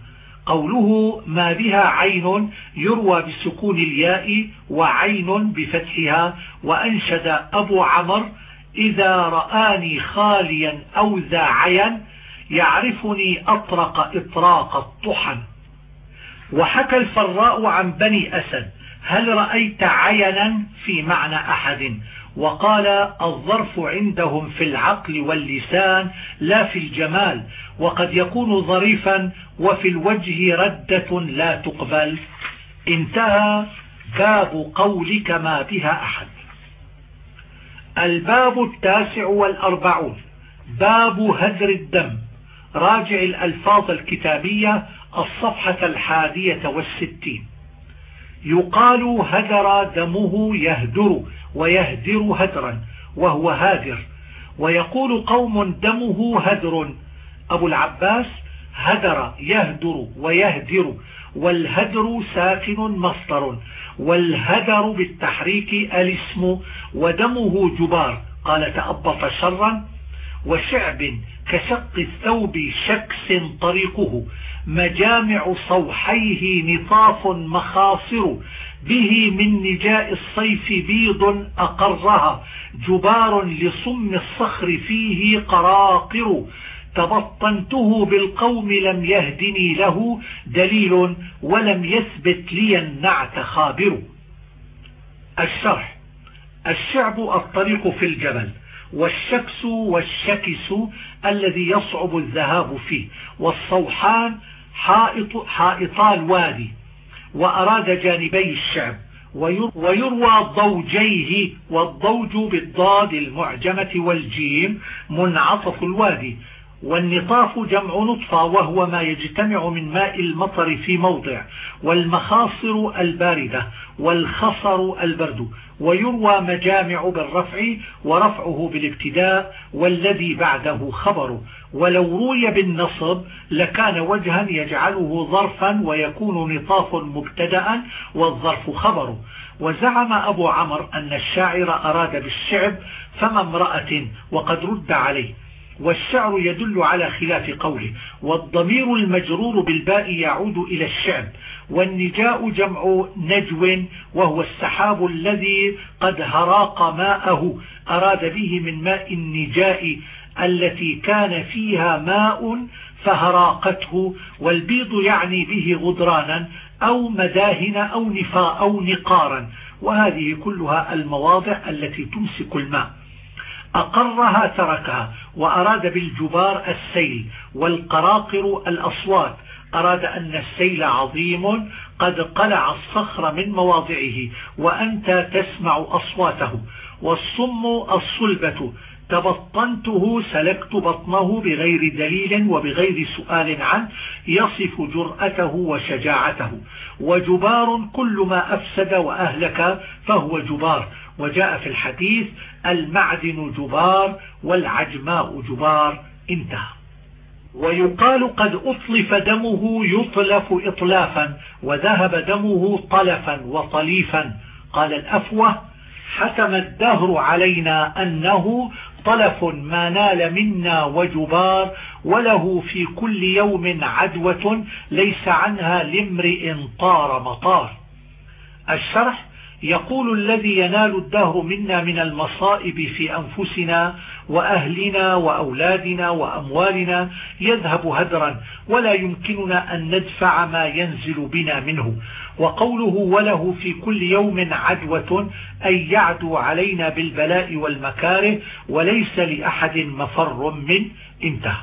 قوله ما بها عين يروى بسكون الياء وعين بفتحها وأنشد أبو عمر إذا رآني خاليا أو ذا عين يعرفني أطرق إطراق الطحن. وحكى الفراء عن بني أسد هل رأيت عينا في معنى أحد؟ وقال الظرف عندهم في العقل واللسان لا في الجمال وقد يكون ظريفا وفي الوجه ردة لا تقبل. انتهى باب قولك ما بها أحد. الباب التاسع والأربعون. باب هدر الدم. راجع الألفاظ الكتابية الصفحة الحادية والستين. يقال هدر دمه يهدر ويهدر هدرا وهو هادر ويقول قوم دمه هدر. أبو العباس هدر يهدر ويهدر والهدر ساكن مصدر والهدر بالتحريك الاسم ودمه جبار. قال تأبط شرا وشعب كشق الثوب شكس طريقه. مجامع صوحيه نطاف مخاصر به من نجاء الصيف بيض أقرها جبار لصم الصخر فيه قراقر. تبطنته بالقوم لم يهدني له دليل ولم يثبت لي النعت خابر. الشرح. الشعب الطريق في الجبل والشكس والشكس الذي يصعب الذهاب فيه والصوحان حائط حائطا الوادي وأراد جانبي الشعب ويروى ضوجيه والضوج بالضاد المعجمة والجيم منعطف الوادي. والنطاف جمع نطفة وهو ما يجتمع من ماء المطر في موضع والمخاصر الباردة والخصر البرد ويروى مجامع بالرفع ورفعه بالابتداء والذي بعده خبر. ولو روي بالنصب لكان وجها يجعله ظرفا ويكون نطاف مبتدأ والظرف خبر. وزعم أبو عمر أن الشاعر أراد بالشعب فما امرأة وقد رد عليه. والشعر يدل على خلاف قوله والضمير المجرور بالباء يعود إلى الشعب والنجاء جمع نجو وهو السحاب الذي قد هراق ماءه أراد به من ماء النجاء التي كان فيها ماء فهراقته والبيض يعني به غدرانا أو مداهن أو نفاء أو نقارا وهذه كلها المواضع التي تمسك الماء. أقرها تركها وأراد بالجبار السيل والقراقر الأصوات. أراد أن السيل عظيم قد قلع الصخر من مواضعه وأنت تسمع أصواته. والصم الصلبة تبطنته سلكت بطنه بغير دليل وبغير سؤال عنه يصف جرأته وشجاعته. وجبار كل ما أفسد وأهلك فهو جبار. وجاء في الحديث المعدن جبار والعجماء جبار انتهى. ويقال قد أطلف دمه يطلف إطلافا وذهب دمه طلفا وطليفا. قال الأفوة حتم الدهر علينا أنه طلف ما نال منا وجبار وله في كل يوم عدوة ليس عنها لامرئ طار مطار. الشرح يقول الذي ينال الدهر منا من المصائب في أنفسنا وأهلنا وأولادنا وأموالنا يذهب هدرا ولا يمكننا أن ندفع ما ينزل بنا منه. وقوله وله في كل يوم عدوة أي يعدو علينا بالبلاء والمكاره وليس لأحد مفر من انتهى.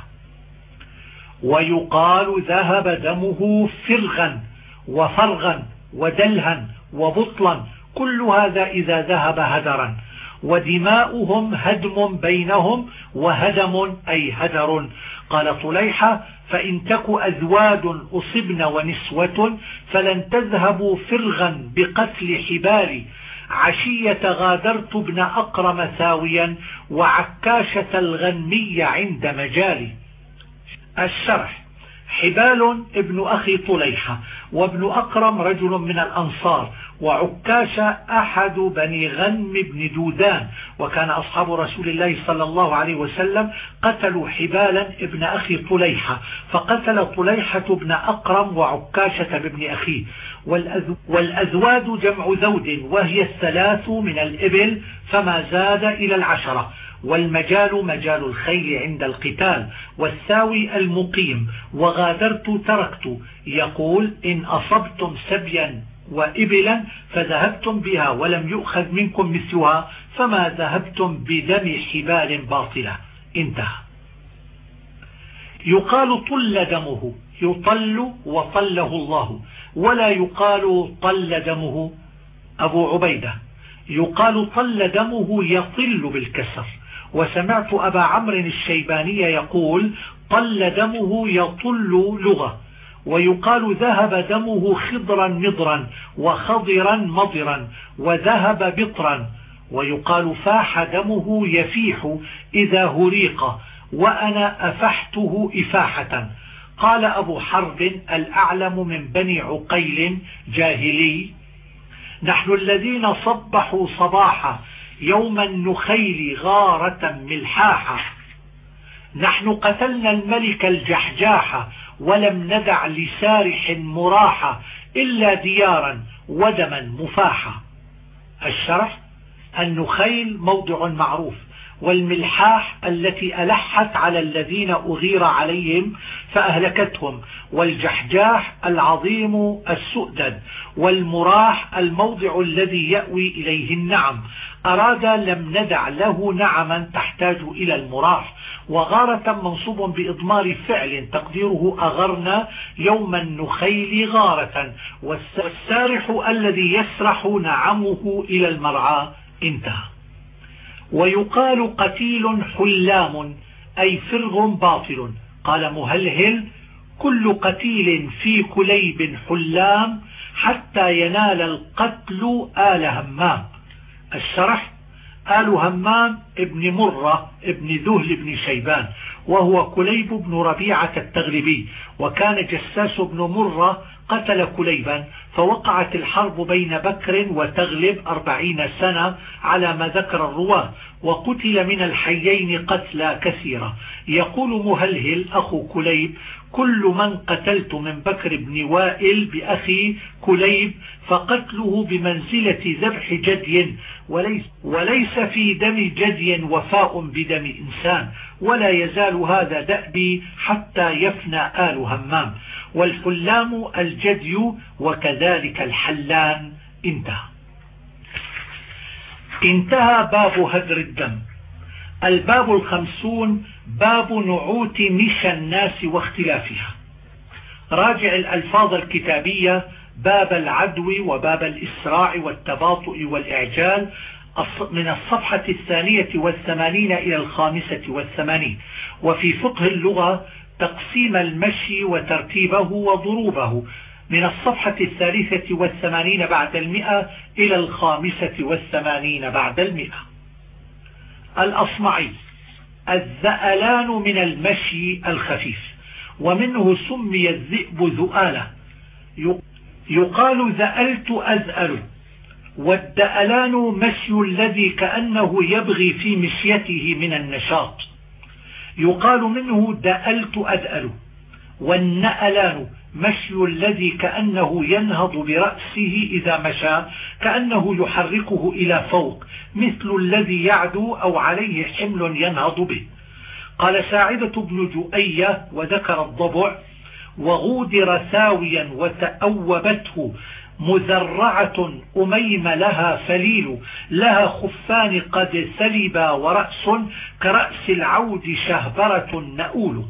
ويقال ذهب دمه فرغا وفرغا ودلها وبطلا كل هذا إذا ذهب هدرا. ودماؤهم هدم بينهم وهدم أي هدر. قال طليحة فإن تك أزواد أصبن ونسوة فلن تذهبوا فرغا بقتل حبالي عشية غادرت ابن أقرم ثاويا وعكاشة الغنمي عند مجالي. الشرح. حبال ابن أخي طليحة وابن أقرم رجل من الأنصار وعكاشة أحد بني غنم بن دودان وكان أصحاب رسول الله صلى الله عليه وسلم قتلوا حبالا ابن أخي طليحة فقتل طليحة ابن أقرم وعكاشة بابن أخيه. والأزواد جمع ذود وهي الثلاث من الإبل فما زاد إلى العشرة. والمجال مجال الخيل عند القتال والساوي المقيم وغادرت تركت. يقول إن أصبتم سبيا وإبلا فذهبتم بها ولم يؤخذ منكم مثلها فما ذهبتم بدم حبال باطلة. انتهى. يقال طل دمه يطل وطله الله. ولا يقال طل دمه أبو عبيدة. يقال طل دمه يطل بالكسر. وسمعت أبا عمرو الشيباني يقول طل دمه يطل لغة ويقال ذهب دمه خضرا مضرا وخضرا مضرا وذهب بطرا ويقال فاح دمه يفيح إذا هريق وأنا أفحته إفاحة. قال أبو حرب الأعلم من بني عقيل جاهلي نحن الذين صبحوا صباحا يوم النخيل غارة ملحاحة. نحن قتلنا الملك الجحجاح ولم ندع لسارح مراحة إلا ديارا ودما مفاحة. الشرح النخيل موضع معروف. والملحاح التي ألحت على الذين أغير عليهم فأهلكتهم والجحجاح العظيم السؤدد والمراح الموضع الذي يأوي إليه النعم. أراد لم ندع له نعما تحتاج إلى المراح. وغارة منصوب بإضمار فعل تقديره أغرنا يوم النخيل غارة. والسارح الذي يسرح نعمه إلى المرعى انتهى. ويقال قتيل حلام أي فرغ باطل. قال مهلهل كل قتيل في كليب حلام حتى ينال القتل آل همام. الشرح آل همام ابن مرة ابن ذهل بن شيبان وهو كليب بن ربيعة التغلبي وكان جساس بن مرة قتل كليبا فوقعت الحرب بين بكر وتغلب أربعين سنة على ما ذكر الرواه وقتل من الحيين قتلى كثيرة. يقول مهلهل أخو كليب كل من قتلت من بكر بن وائل بأخي كليب فقتله بمنزلة ذبح جدي وليس, وليس في دم جدي وفاء بدم إنسان ولا يزال هذا دأبي حتى يفنى آل همام. والحلام الجدي وكذلك الحلان انتهى. انتهى باب هدر الدم. الباب الخمسون باب نعوت مشى الناس واختلافها. راجع الألفاظ الكتابية باب العدو وباب الإسراع والتباطؤ والإعجال من الصفحة الثانية والثمانين إلى الخامسة والثمانين. وفي فقه اللغة تقسيم المشي وترتيبه وضروبه من الصفحة الثالثة والثمانين بعد المئة إلى الخامسة والثمانين بعد المئة. الأصمعي الذألان من المشي الخفيف ومنه سمي الذئب ذؤالة. يقال ذألت أزأل والدألان مشي الذي كأنه يبغي في مشيته من النشاط. يقال منه دألت أدأل والنألان مشي الذي كأنه ينهض برأسه إذا مشى كأنه يحركه إلى فوق مثل الذي يعدو أو عليه حمل ينهض به. قال ساعدة بن جؤية وذكر الضبع وغودر ثاويا وتأوبته مذرعة أميم لها فليل لها خفان قد سلبا ورأس كرأس العود شهبرة نؤول.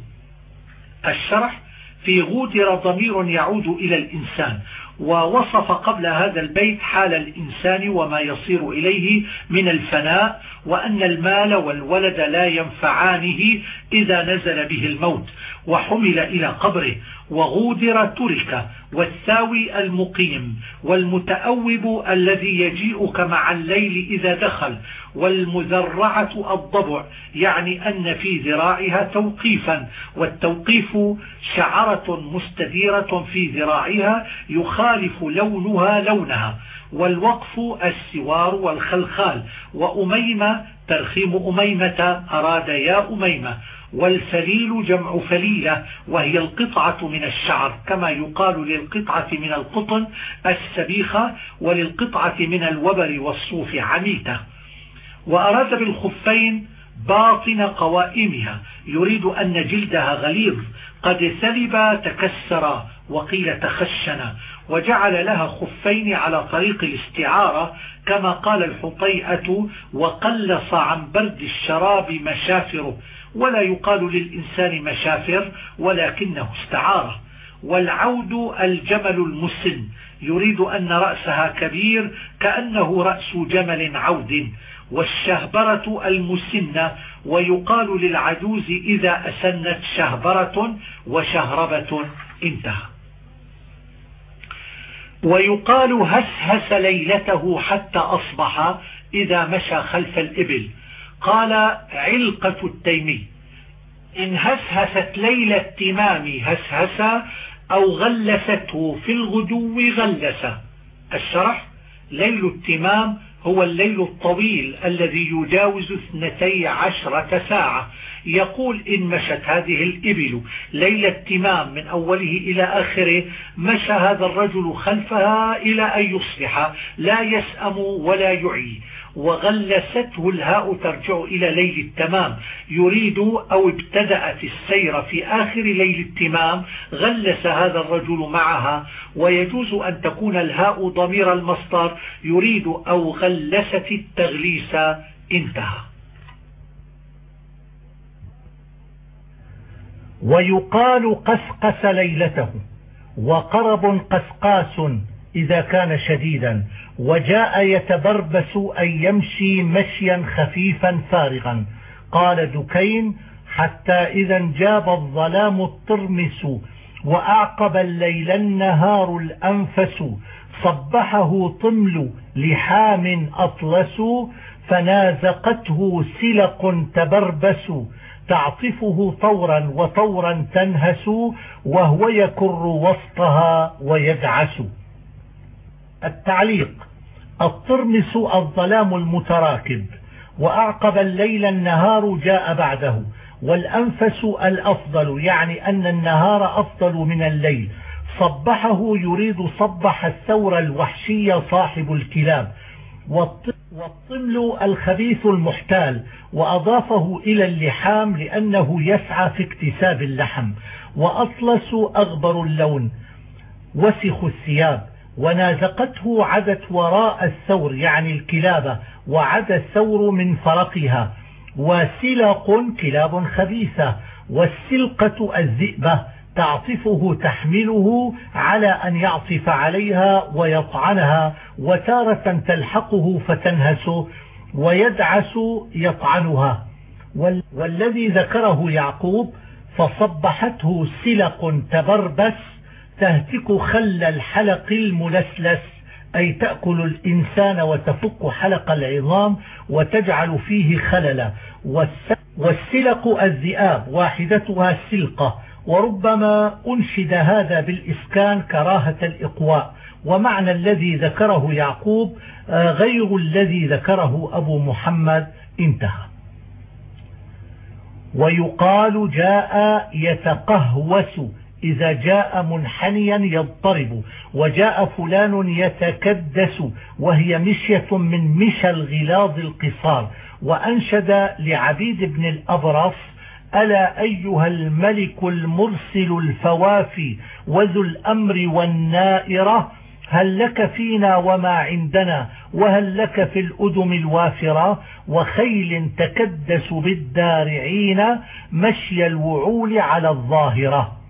الشرح في غودر ضمير يعود إلى الإنسان ووصف قبل هذا البيت حال الإنسان وما يصير إليه من الفناء وأن المال والولد لا ينفعانه إذا نزل به الموت وحمل إلى قبره وغودر ترك والثاوي المقيم والمتأوب الذي يجيئك مع الليل إذا دخل والمذرعة الضبع يعني أن في ذراعها توقيفا والتوقيف شعرة مستديرة في ذراعها يخالف لونها لونها والوقف السوار والخلخال وأميمة ترخيم أميمة أراد يا أميمة. والفليل جمع فليلة وهي القطعة من الشعر كما يقال للقطعة من القطن السبيخة وللقطعة من الوبر والصوف عميتة. وأراد بالخفين باطن قوائمها يريد أن جلدها غليظ. قد سلب تكسر وقيل تخشن وجعل لها خفين على طريق الاستعارة كما قال الحطيئة وقلص عن برد الشراب مشافره. ولا يقال للإنسان مشافر ولكنه استعارة والعود الجمل المسن. يريد أن رأسها كبير كأنه رأس جمل عود. والشهبرة المسنة ويقال للعجوز إذا أسنت شهبرة وشهربة انتهى. ويقال هسهس ليلته حتى أصبح إذا مشى خلف الإبل. قال علقة التيمي. إن هسهست ليل التمام هسهس أو غلسته في الغدو غلس. الشرح ليل التمام هو الليل الطويل الذي يجاوز اثنتي عشرة ساعة. يقول إن مشت هذه الإبل ليل التمام من أوله إلى آخره مشى هذا الرجل خلفها إلى أن يصبح. لا يسأم ولا يعي. وغلسته الهاء ترجع إلى ليل التمام. يريد أو ابتدأت السير في آخر ليل التمام غلس هذا الرجل معها ويجوز أن تكون الهاء ضمير المصدر. يريد أو غلست التغليس انتهى. ويقال قسقس ليلته وقرب قسقاس إذا كان شديدا وجاء يتبربس أن يمشي مشيا خفيفا فارغا. قال دكين حتى إذا انجاب الظلام الطرمس وأعقب الليل النهار الأنفس صبحه طمل لحام أطلس فنازقته سلق تبربس. تعطفه طورا وطورا تنهس وهو يكر وسطها ويدعس. التعليق. الطرمس الظلام المتراكب وأعقب الليل النهار جاء بعده والأنفس الأفضل يعني أن النهار أفضل من الليل. صبحه يريد صبح الثور الوحشي صاحب الكلاب. والطمل الخبيث المحتال وأضافه إلى اللحام لأنه يسعى في اكتساب اللحم. وأطلس أغبر اللون وسخ الثياب. ونازقته عدت وراء الثور يعني الكلابة وعد الثور من فرقها. وسلق كلاب خبيثة والسلقة الذئبة تعطفه تحمله على أن يعطف عليها ويطعنها وتارة تلحقه فتنهسه ويدعس يطعنها. والذي ذكره يعقوب فصبحته سلق تبربس تهتك خل الحلق الملسلس أي تأكل الإنسان وتفك حلق العظام وتجعل فيه خللا والسلق الذئاب واحدتها سلقة. وربما أنشد هذا بالإسكان كراهة الإقواء. ومعنى الذي ذكره يعقوب آه، غير الذي ذكره أبو محمد. انتهى. ويقال جاء يتقهوس إذا جاء منحنيا يضطرب وجاء فلان يتكدس وهي مشية من مشى الغلاظ القصار. وأنشد لعبيد بن الأبرص ألا أيها الملك المرسل الفوافي وذو الأمر والنائرة هل لك فينا وما عندنا؟ وهل لك في الأدم الوافرة؟ وخيل تكدس بالدارعين مشي الوعول على الظاهرة.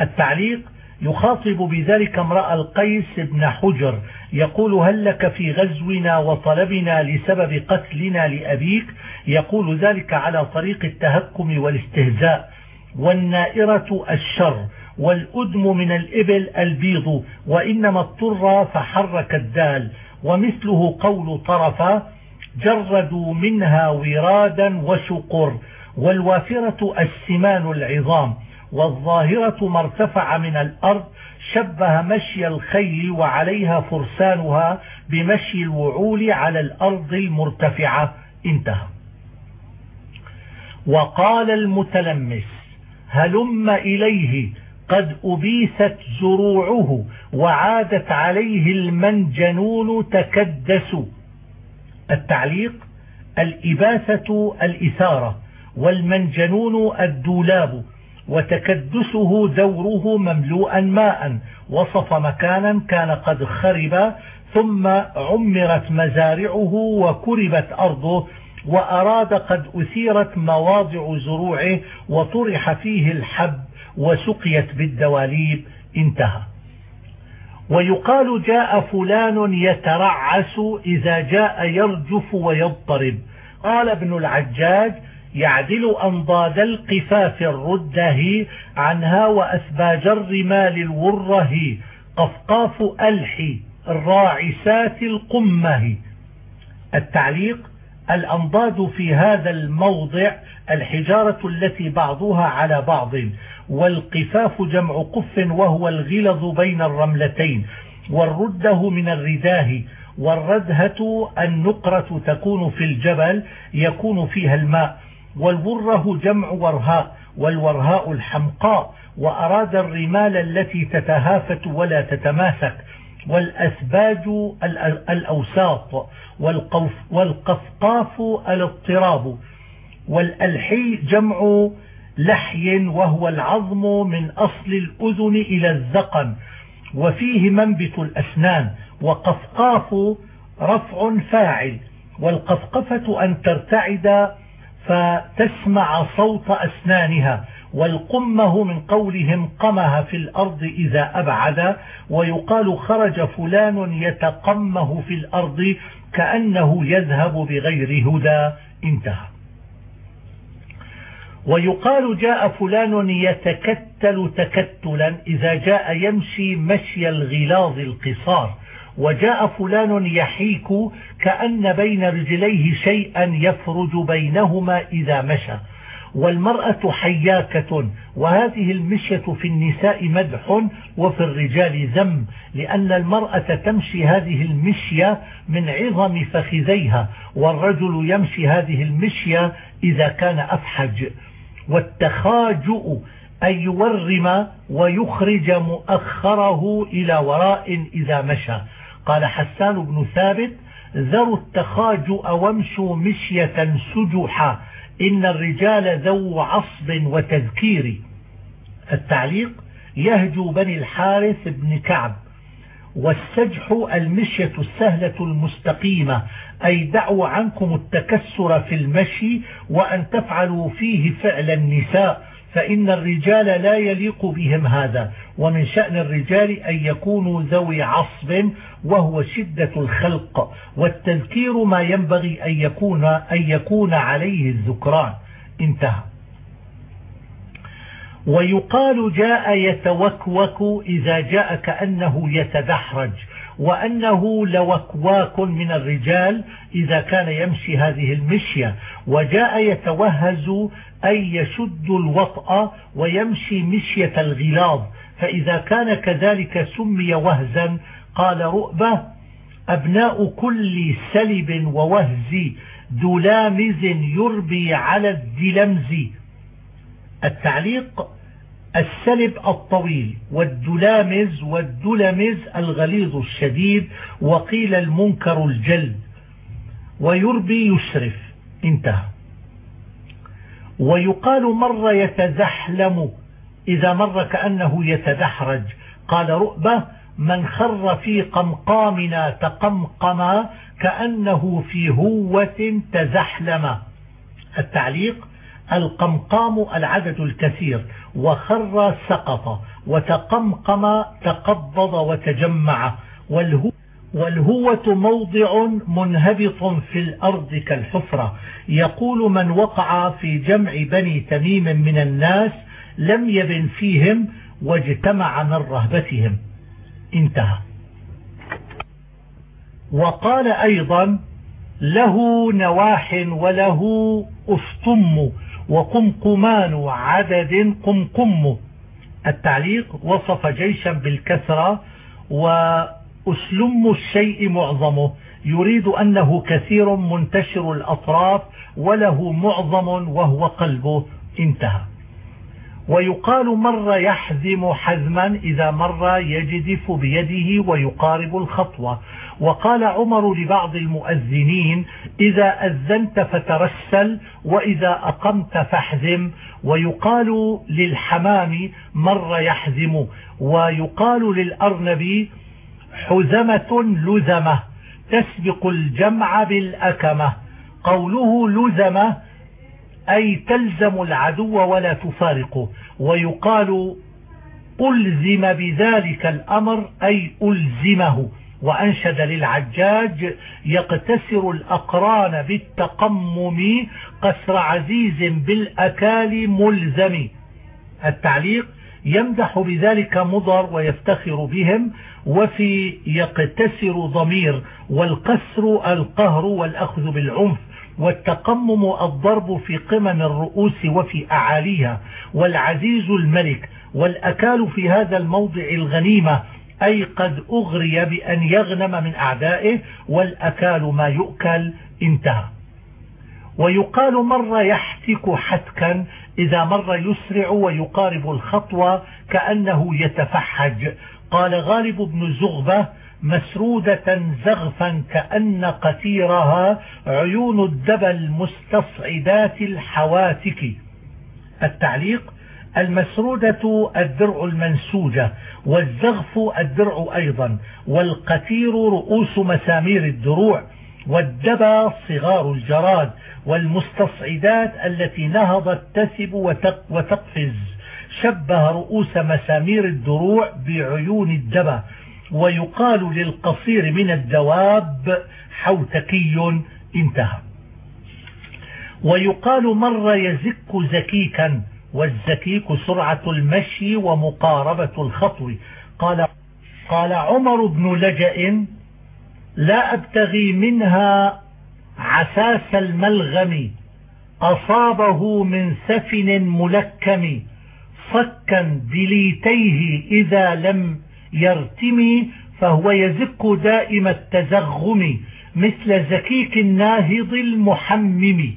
التعليق يخاطب بذلك امرأ القيس بن حجر يقول هل لك في غزونا وطلبنا لسبب قتلنا لأبيك؟ يقول ذلك على طريق التهكم والاستهزاء. والنائرة الشر والأدم من الإبل البيض وإنما اضطر فحرك الدال. ومثله قول طرفة جردوا منها ورادا وشقر. والوافرة السمان العظام. والظاهرة ما ارتفع من الأرض شبه مشي الخيل وعليها فرسانها بمشي الوعول على الأرض المرتفعة. انتهى. وقال المتلمس هلم إليه قد أبيست زروعه وعادت عليه المنجنون تكدس. التعليق الإباثة الإثارة والمنجنون الدولاب. وتكدسه دوره مملوءا ماء وصف مكانا كان قد خرب ثم عمرت مزارعه وكربت أرضه وأراد قد أثيرت مواضع زروعه وطرح فيه الحب وسقيت بالدواليب. انتهى. ويقال جاء فلان يترعس إذا جاء يرجف ويضطرب. قال ابن العجاج يعدل أنضاد القفاف الرده عنها وأسباج الرمال الوره قفقاف ألحي الراعسات القمة. التعليق الأنضاد في هذا الموضع الحجارة التي بعضها على بعض والقفاف جمع قف وهو الغلظ بين الرملتين والرده من الرداه والردهة النقرة تكون في الجبل يكون فيها الماء. والبره جمع ورهاء والورهاء الحمقاء وأراد الرمال التي تتهافت ولا تتماسك والأسباج الأوساط والقفقاف الاضطراب والألحي جمع لحي وهو العظم من أصل الأذن إلى الذقن وفيه منبت الأسنان وقفقاف رفع فاعل والقفقفة أن ترتعد فتسمع صوت أسنانها والقمه من قولهم قمها في الأرض إذا أبعد ويقال خرج فلان يتقمه في الأرض كأنه يذهب بغير هدى. انتهى. ويقال جاء فلان يتكتل تكتلا إذا جاء يمشي مشي الغلاظ القصار. وجاء فلان يحيك كأن بين رجليه شيئا يفرج بينهما إذا مشى. والمرأة حياكة وهذه المشية في النساء مدح وفي الرجال ذم لأن المرأة تمشي هذه المشية من عظم فخذيها والرجل يمشي هذه المشية إذا كان أفحج. والتخاجؤ أن يورم ويخرج مؤخره إلى وراء إذا مشى. قال حسان بن ثابت ذروا التخاجؤ وامشوا مشية سجحا إن الرجال ذو عصب وتذكير. التعليق يهجو بني الحارث بن كعب والسجح المشية السهلة المستقيمة أي دعوا عنكم التكسر في المشي وأن تفعلوا فيه فعل النساء. فإن الرجال لا يليق بهم هذا ومن شأن الرجال أن يكونوا ذوي عصب وهو شدة الخلق والتذكير ما ينبغي أن يكون, أن يكون عليه الذكران. انتهى. ويقال جاء يتوكوك إذا جاء كأنه يتدحرج وأنه لوكواك من الرجال إذا كان يمشي هذه المشية. وجاء يتوهز أي يشد الوطأ ويمشي مشية الغلاظ. فإذا كان كذلك سمي وهزا قال رؤبة أبناء كل سلب ووهز دلامز يربي على الدلمز. التعليق السلب الطويل والدلامز والدلمز الغليظ الشديد وقيل المنكر الجلد ويربي يشرف. انتهى. ويقال مر يتزحلم إذا مر كأنه يتدحرج. قال رؤبة من خر في قمقامنا تقمقما كأنه في هوة تزحلم. التعليق القمقام العدد الكثير وخر سقط وتقمقم تقبض وتجمع والهو والهوة موضع منهبط في الأرض كالحفرة. يقول من وقع في جمع بني تميم من الناس لم يبن فيهم واجتمع من رهبتهم. انتهى. وقال أيضا له نواح وله أسطم وقمقمان عدد قمقم. التعليق وصف جيشا بالكثرة وأسلم الشيء معظمه. يريد أنه كثير منتشر الأطراف وله معظم وهو قلبه. انتهى. ويقال مر يحزم حزما إذا مر يجدف بيده ويقارب الخطوة. وقال عمر لبعض المؤذنين إذا أذنت فترسل وإذا أقمت فاحزم. ويقال للحمام مر يحزم. ويقال للأرنب حزمة لزمة تسبق الجمع بالأكمة. قوله لزمة أي تلزم العدو ولا تفارقه ويقال ألزم بذلك الأمر أي ألزمه. وأنشد للعجاج يقتسر الأقران بالتقمم قسر عزيز بالأكال ملزم. التعليق يمدح بذلك مضر ويفتخر بهم وفي يقتسر ضمير والقسر القهر والأخذ بالعنف والتقمم الضرب في قمم الرؤوس وفي أعاليها والعزيز الملك والأكال في هذا الموضع الغنيمة أي قد أغري بأن يغنم من أعدائه والأكال ما يؤكل انتهى. ويقال مر يحتك حتكا إذا مر يسرع ويقارب الخطوة كأنه يتفحج. قال غالب بن زغبة مسرودة زغفا كأن قتيرها عيون الدبى المستصعدات الحواتك. التعليق المسرودة الدرع المنسوجة والزغف الدرع أيضا والقتير رؤوس مسامير الدروع. والدبى صغار الجراد والمستصعدات التي نهضت تسب وتقفز. شبه رؤوس مسامير الدروع بعيون الدبى ويقال للقصير من الدواب حوتكي انتهى. ويقال مر يزك زكيكا والزكيك سرعة المشي ومقاربة الخطو. قال, قال عمر بن لجأ لا أبتغي منها عساس الملغم. أصابه من سفن ملكم. صكا دليتيه إذا لم يرتمي فهو يزك دائم التزغم مثل زكيك الناهض المحمم.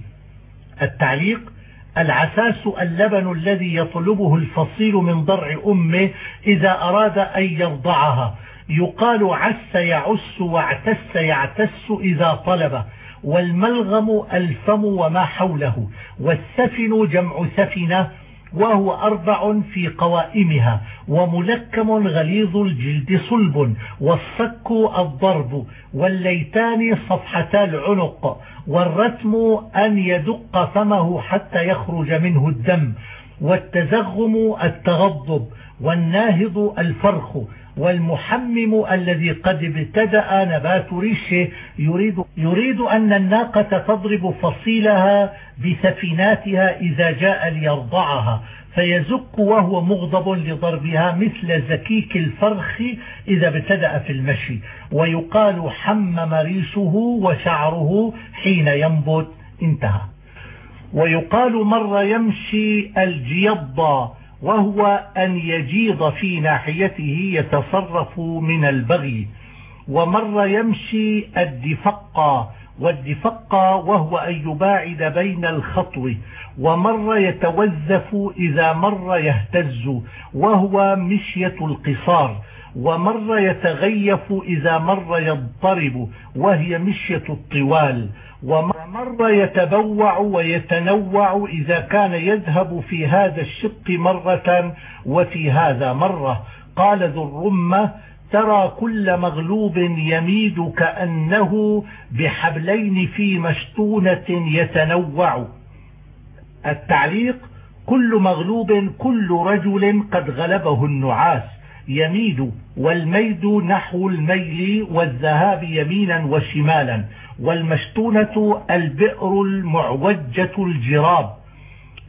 التعليق العساس اللبن الذي يطلبه الفصيل من ضرع أمه إذا أراد أن يرضعها. يقال عس يعس واعتس يعتس إذا طلب والملغم ألفم وما حوله والسفن جمع سفنة وهو أربع في قوائمها وملكم غليظ الجلد صلب والصك الضرب والليتان صفحتا العنق والرتم أن يدق فمه حتى يخرج منه الدم والتزغم التغضب والناهض الفرخ والمحمم الذي قد ابتدأ نبات ريشه يريد, يريد أن الناقة تضرب فصيلها بسفيناتها إذا جاء ليرضعها فيزك وهو مغضب لضربها مثل زكيك الفرخ إذا ابتدأ في المشي ويقال حمم ريشه وشعره حين ينبت انتهى. ويقال مر يمشي الجيض وهو أن يجيض في ناحيته يتصرف من البغي ومر يمشي الدفق والدفق وهو أن يباعد بين الخطو ومر يتوذف إذا مر يهتز وهو مشية القصار ومر يتغيف إذا مر يضطرب وهي مشية الطوال. ومر يتبوع ويتنوع إذا كان يذهب في هذا الشق مرة وفي هذا مرة. قال ذو الرمة ترى كل مغلوب يميد كأنه بحبلين في مشتونة يتنوع. التعليق كل مغلوب كل رجل قد غلبه النعاس يميد والميد نحو الميل والذهاب يمينا وشمالا. والمشتونة البئر المعوجة الجراب.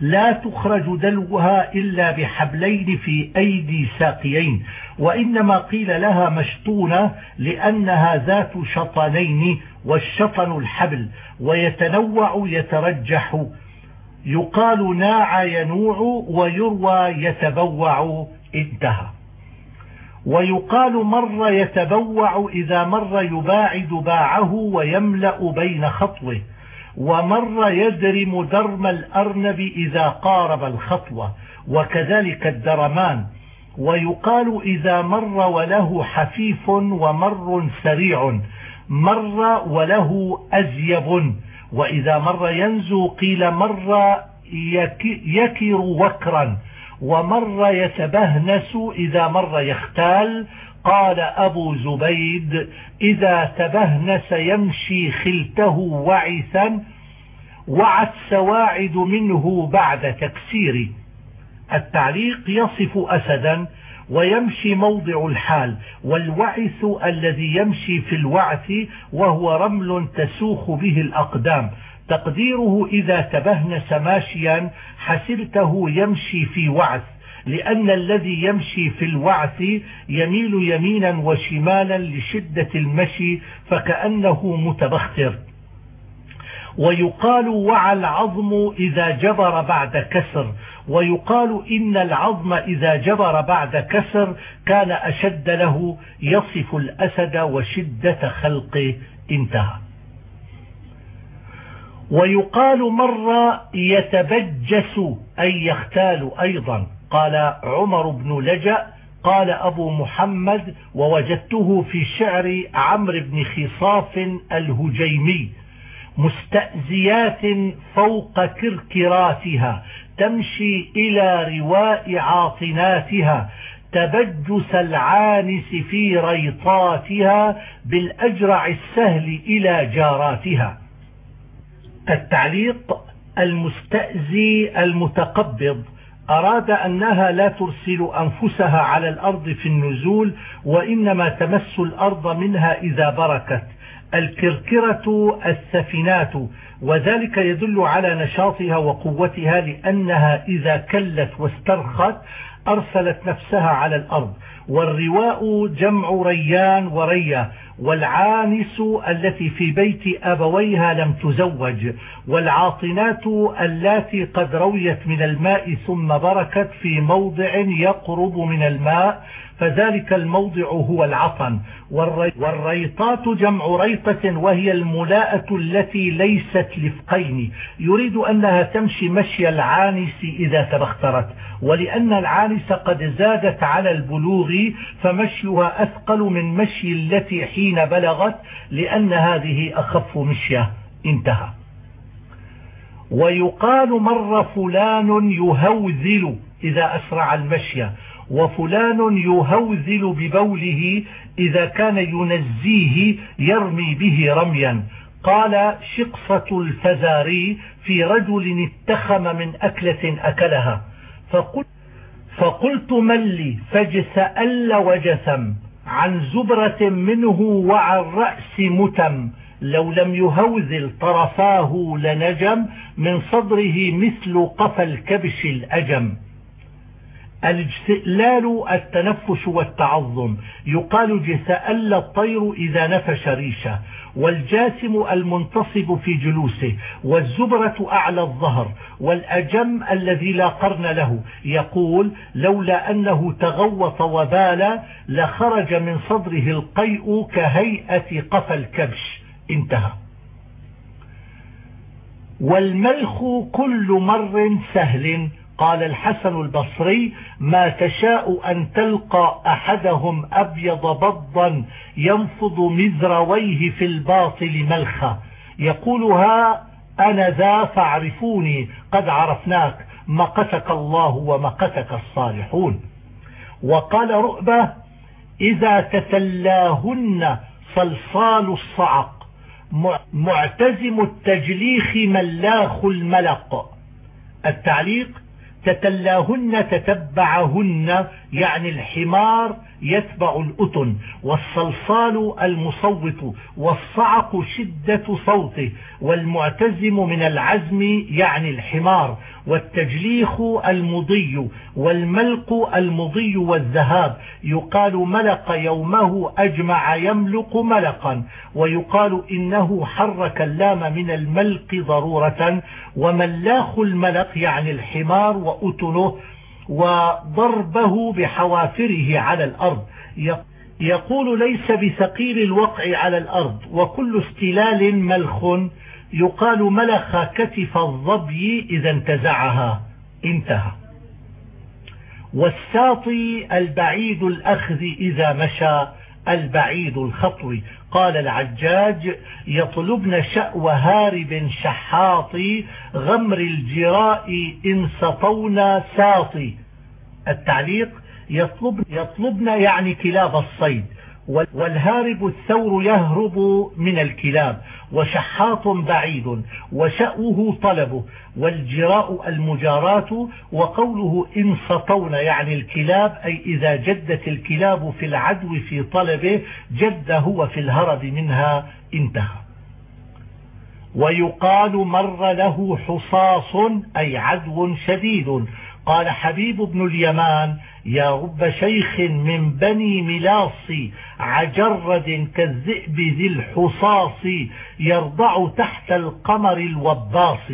لا تخرج دلوها إلا بحبلين في أيدي ساقيين. وإنما قيل لها مشطونة لأنها ذات شطنين والشطن الحبل ويتنوع يترجح. يقال ناع ينوع ويروى يتبوع انتهى. ويقال مر يتبوع إذا مر يباعد باعه ويملأ بين خطوه ومر يدرم درم الأرنب إذا قارب الخطوة وكذلك الدرمان. ويقال إذا مر وله حفيف ومر سريع مر وله أزيب وإذا مر ينزو قيل مر يكر وكرا. ومر يتبهنس إذا مر يختال. قال أبو زبيد إذا تبهنس يمشي خلته وعثا وعت سواعد منه بعد تكسير. التعليق يصف أسدا ويمشي موضع الحال والوعث الذي يمشي في الوعث وهو رمل تسوخ به الأقدام. تقديره إذا تبهنس ماشيا حسبته يمشي في وعث لأن الذي يمشي في الوعث يميل يمينا وشمالا لشدة المشي فكأنه متبختر. ويقال وعى العظم إذا جبر بعد كسر ويقال إن العظم إذا جبر بعد كسر كان أشد له يصف الأسد وشدة خلقه انتهى. ويقال مر يتبجس أي يختال أيضا. قال عمر بن لجأ قال أبو محمد ووجدته في شعر عمرو بن خصاف الهجيمي مستأزيات فوق كركراتها تمشي إلى رواء عاطناتها تبجس العانس في ريطاتها بالأجرع السهل إلى جاراتها. التعليق المستأزي المتقبض. أراد أنها لا ترسل أنفسها على الأرض في النزول وإنما تمس الأرض منها إذا بركت. الكركرة السفنات وذلك يدل على نشاطها وقوتها لأنها إذا كلت واسترخت أرسلت نفسها على الأرض. والرواء جمع ريان وريا والعانس التي في بيت أبويها لم تزوج والعاطنات اللاتي قد رويت من الماء ثم بركت في موضع يقرب من الماء فذلك الموضع هو العطن. والريطات جمع ريطة وهي الملاءة التي ليست لفقين. يريد أنها تمشي مشي العانس إذا تبخترت. ولأن العانس قد زادت على البلوغ فمشيها أثقل من مشي التي حين بلغت لأن هذه أخف مشية. انتهى. ويقال مر فلان يهوذل إذا أسرع المشي. وفلان يهوذل ببوله إذا كان ينزيه يرمي به رميا. قال شقصة الفزاري في رجل اتخم من أكلة أكلها. فقلت, فقلت من لي؟ فاجسأل وجثم عن زبرة منه وعن رأس متم. لو لم يهوذل طرفاه لنجم. من صدره مثل قفا الكبش الأجم. الاجتئلال التنفس والتعظم. يقال جسأل الطير إذا نفش ريشه والجاسم المنتصب في جلوسه والزبرة أعلى الظهر والأجم الذي لا قرن له. يقول لولا أنه تغوط وبال لخرج من صدره القيء كهيئة قفى الكبش. انتهى. والملخ كل مر سهل قال الحسن البصري ما تشاء أن تلقى أحدهم أبيض بضا ينفض مزرويه في الباطل ملخا. يقولها أنا ذا فاعرفوني قد عرفناك مقتك الله ومقتك الصالحون. وقال رؤبة إذا تتلاهن صلصال الصعق معتزم التجليخ ملاخ الملق. التعليق تتلاهن تتبعهن يعني الحمار يتبع الأتن والصلصال المصوت والصعق شدة صوته والمعتزم من العزم يعني الحمار والتجليخ المضي والملق المضي والذهاب يقال ملق يومه أجمع يملق ملقا ويقال إنه حرك اللام من الملق ضرورة وملاخ الملق يعني الحمار وأتنه وضربه بحوافره على الأرض. يقول ليس بثقيل الوقع على الأرض وكل استلال ملخ يقال ملخ كتف الظبي إذا انتزعها. انتهى. والساطي البعيد الأخذ إذا مشى البعيد الخطو قال العجاج يطلبن شأو هارب شحاطي غمر الجراء إن سطونا ساطي. التعليق يطلب يطلبن يعني كلاب الصيد. والهارب الثور يهرب من الكلاب وشحاط بعيد وشأوه طلبه والجراء المجاراة وقوله إن سطون يعني الكلاب أي إذا جدت الكلاب في العدو في طلبه جد هو في الهرب منها انتهى. ويقال مر له حصاص أي عدو شديد قال حبيب بن اليمان يا رب شيخ من بني ملاص عجرد كالذئب ذي الحصاص يرضع تحت القمر الوباص.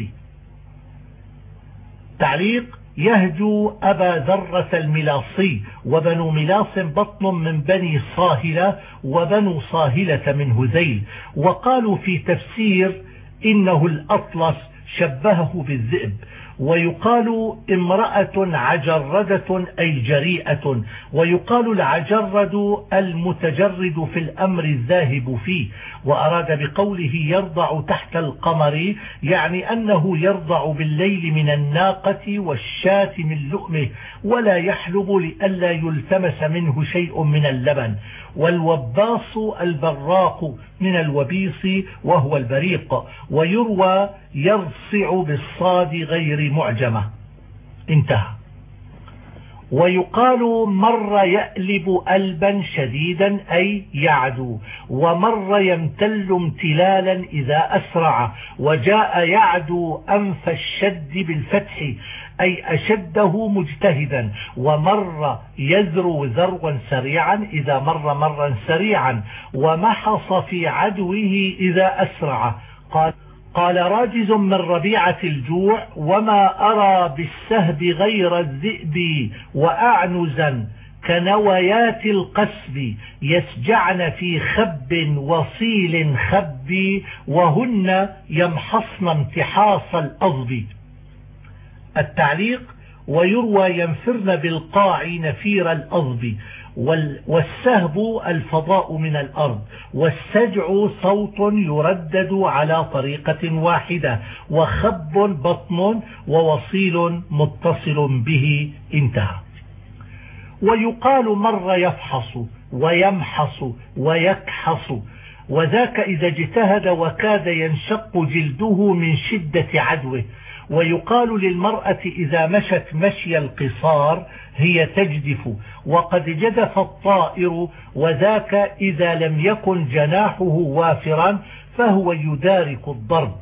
تعليق يهجو أبا ذرة الملاصي وبنو ملاص بطن من بني صاهلة وبنو صاهلة من هذيل وقالوا في تفسير إنه الأطلس شبهه بالذئب. ويقال امرأة عجردة أي جريئة ويقال العجرد المتجرد في الأمر الذاهب فيه وأراد بقوله يرضع تحت القمر يعني أنه يرضع بالليل من الناقة والشاة من لؤمه. ولا يحلب لئلا يلتمس منه شيء من اللبن. والوباص البراق من الوبيص وهو البريق ويروى يرصع بالصاد غير معجمة. انتهى. ويقال مر يألب ألبا شديدا أي يعدو ومر يمتل امتلالا إذا أسرع وجاء يعدو أنف الشد بالفتح أي أشده مجتهدا ومر يذرو ذروا سريعا إذا مر مرا سريعا ومحص في عدوه إذا أسرع. قال قال راجز من ربيعة الجوع وما أرى بالسهب غير الذئب وأعنزا كنويات القسب يسجعن في خب وصيل خب وهن يمحصن امتحاص الأضب. التعليق ويروى ينفرن بالقاع نفير الأضب والسهب الفضاء من الأرض والسجع صوت يردد على طريقة واحدة وخب بطن ووصيل متصل به انتهى. ويقال مر يفحص ويمحص ويكحص وذاك إذا اجتهد وكاد ينشق جلده من شدة عدوه ويقال للمرأة إذا مشت مشي القصار هي تجدف وقد جدف الطائر وذاك إذا لم يكن جناحه وافرا فهو يدارك الضرب.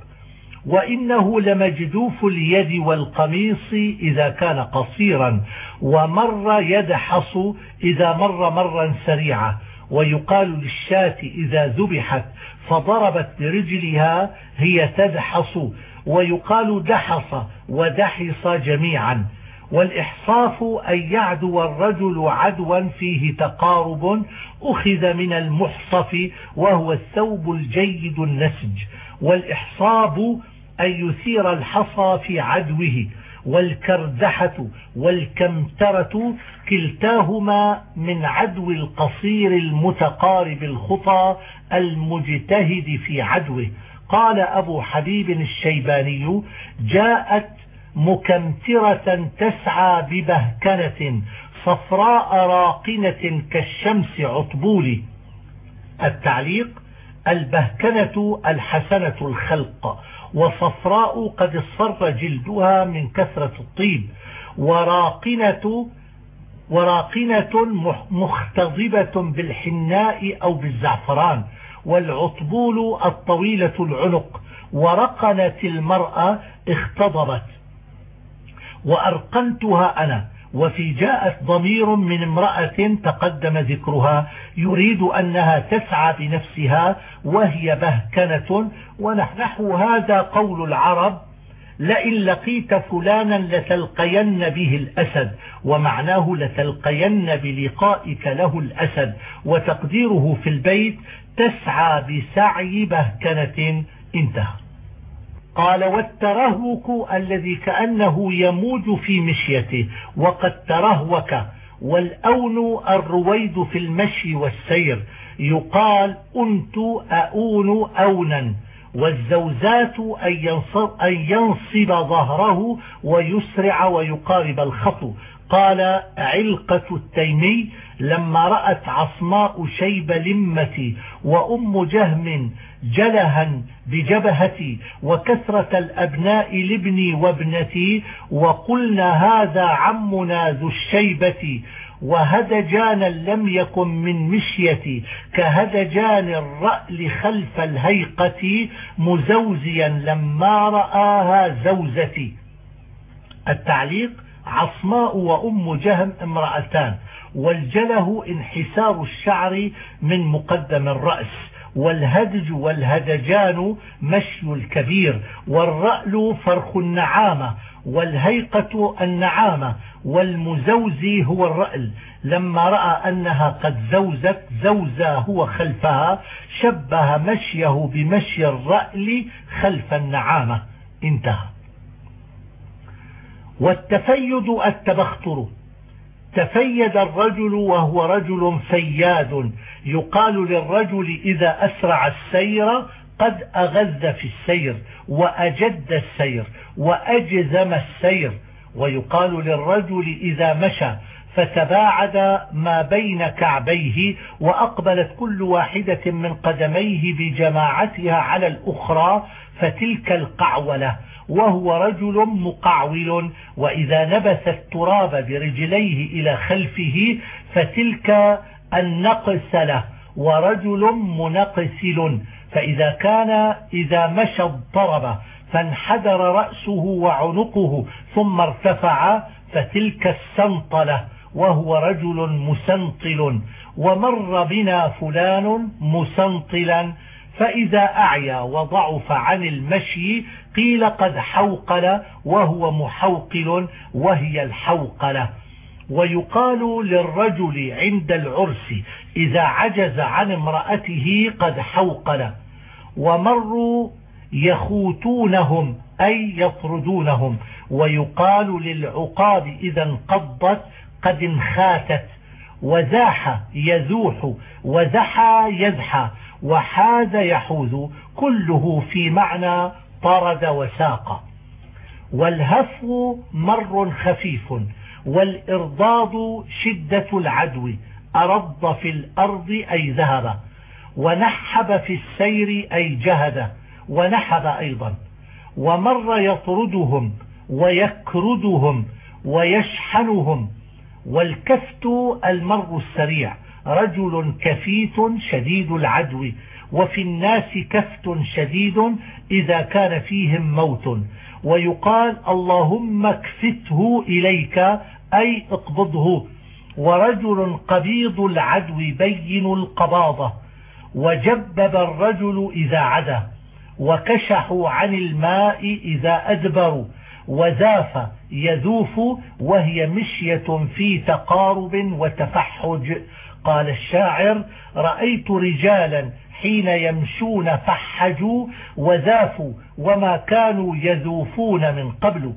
وإنه لمجدوف اليد والقميص إذا كان قصيرا ومر يدحص إذا مر مرا سريعا ويقال للشاة إذا ذبحت فضربت برجلها هي تدحص ويقال دحص ودحص جميعا. والإحصاف أن يعدو الرجل عدوا فيه تقارب أخذ من المحصف وهو الثوب الجيد النسج. والإحصاب أن يثير الحصى في عدوه. والكردحة والكمترة كلتاهما من عدو القصير المتقارب الخطى المجتهد في عدوه. قال أبو حبيب الشيباني جاءت مكمترة تسعى ببهكنة صفراء راقنة كالشمس عطبول التعليق البهكنة الحسنة الخلق. وصفراء قد اصفر جلدها من كثرة الطيب وراقنة وراقنة مختضبة بالحناء أو بالزعفران. والعطبول الطويلة العنق. ورقنت المرأة اختضبت. وأرقنتها أنا. وفي جاءت ضمير من امرأة تقدم ذكرها يريد أنها تسعى بنفسها وهي بهكنة ونحو هذا قول العرب لئن لقيت فلانا لتلقين به الأسد ومعناه لتلقين بلقائك له الأسد وتقديره في البيت تسعى بسعي بهكنة انتهى. قال والترهوك الذي كأنه يموج في مشيته وقد ترهوك والأون الرويد في المشي والسير يقال أنت أؤون أونا والزوزات أن ينصب ظهره ويسرع ويقارب الخطو قال علقة التيمي لما رأت عصماء شيب لمتي وأم جهم جلها بجبهتي وكثرة الأبناء لابني وابنتي وقلنا هذا عمنا ذو الشيبة وهدجانا لم يكن من مشيتي كهدجان الرأل خلف الهيقة مزوزيا لما رآها زوزتي. التعليق عصماء وأم جهم امرأتان. والجله انحسار الشعر من مقدم الرأس. والهدج والهدجان مشي الكبير. والرأل فرخ النعامة. والهيقة النعامة. والمزوزي هو الرأل. لما رأى أنها قد زوزت زوزا هو خلفها. شبه مشيه بمشي الرأل خلف النعامة. انتهى. والتفيد التبختر. تفيد الرجل وهو رجل فياد يقال للرجل إذا أسرع السير قد أغذ في السير وأجد السير وأجزم السير. ويقال للرجل إذا مشى فتباعد ما بين كعبيه وأقبلت كل واحدة من قدميه بجماعتها على الأخرى فتلك القعولة وهو رجل مقعول وإذا نبث التراب برجليه إلى خلفه فتلك النقسلة ورجل منقسل. فإذا كان إذا مشى اضطرب فانحدر رأسه وعنقه ثم ارتفع فتلك السنطلة وهو رجل مسنطل. ومر بنا فلان مسنطلا فإذا أعيا وضعف عن المشي قيل قد حوقل وهو محوقل وهي الحوقلة. ويقال للرجل عند العرس إذا عجز عن امرأته قد حوقل. ومروا يخوتونهم أي يطردونهم. ويقال للعقاب إذا انقضت قد انخاتت. وزاح يزوح وزحى يزحى وحاز يحوز كله في معنى طرد وساق. والهفو مر خفيف والإرضاض شدة العدو أرض في الأرض أي ذهب ونحب في السير أي جهد ونحب أيضا. ومر يطردهم ويكردهم ويشحنهم والكفت المر السريع. رجل كفيت شديد العدو وفي الناس كفت شديد إذا كان فيهم موت. ويقال اللهم اكفته إليك أي اقبضه. ورجل قبيض العدو بين القباضة. وجبب الرجل إذا عدا. وكشحوا عن الماء إذا أدبروا وزاف يذوف وهي مشية في تقارب وتفحج. قال الشاعر رأيت رجالا حين يمشون فحجوا وزافوا وما كانوا يذوفون من قبل.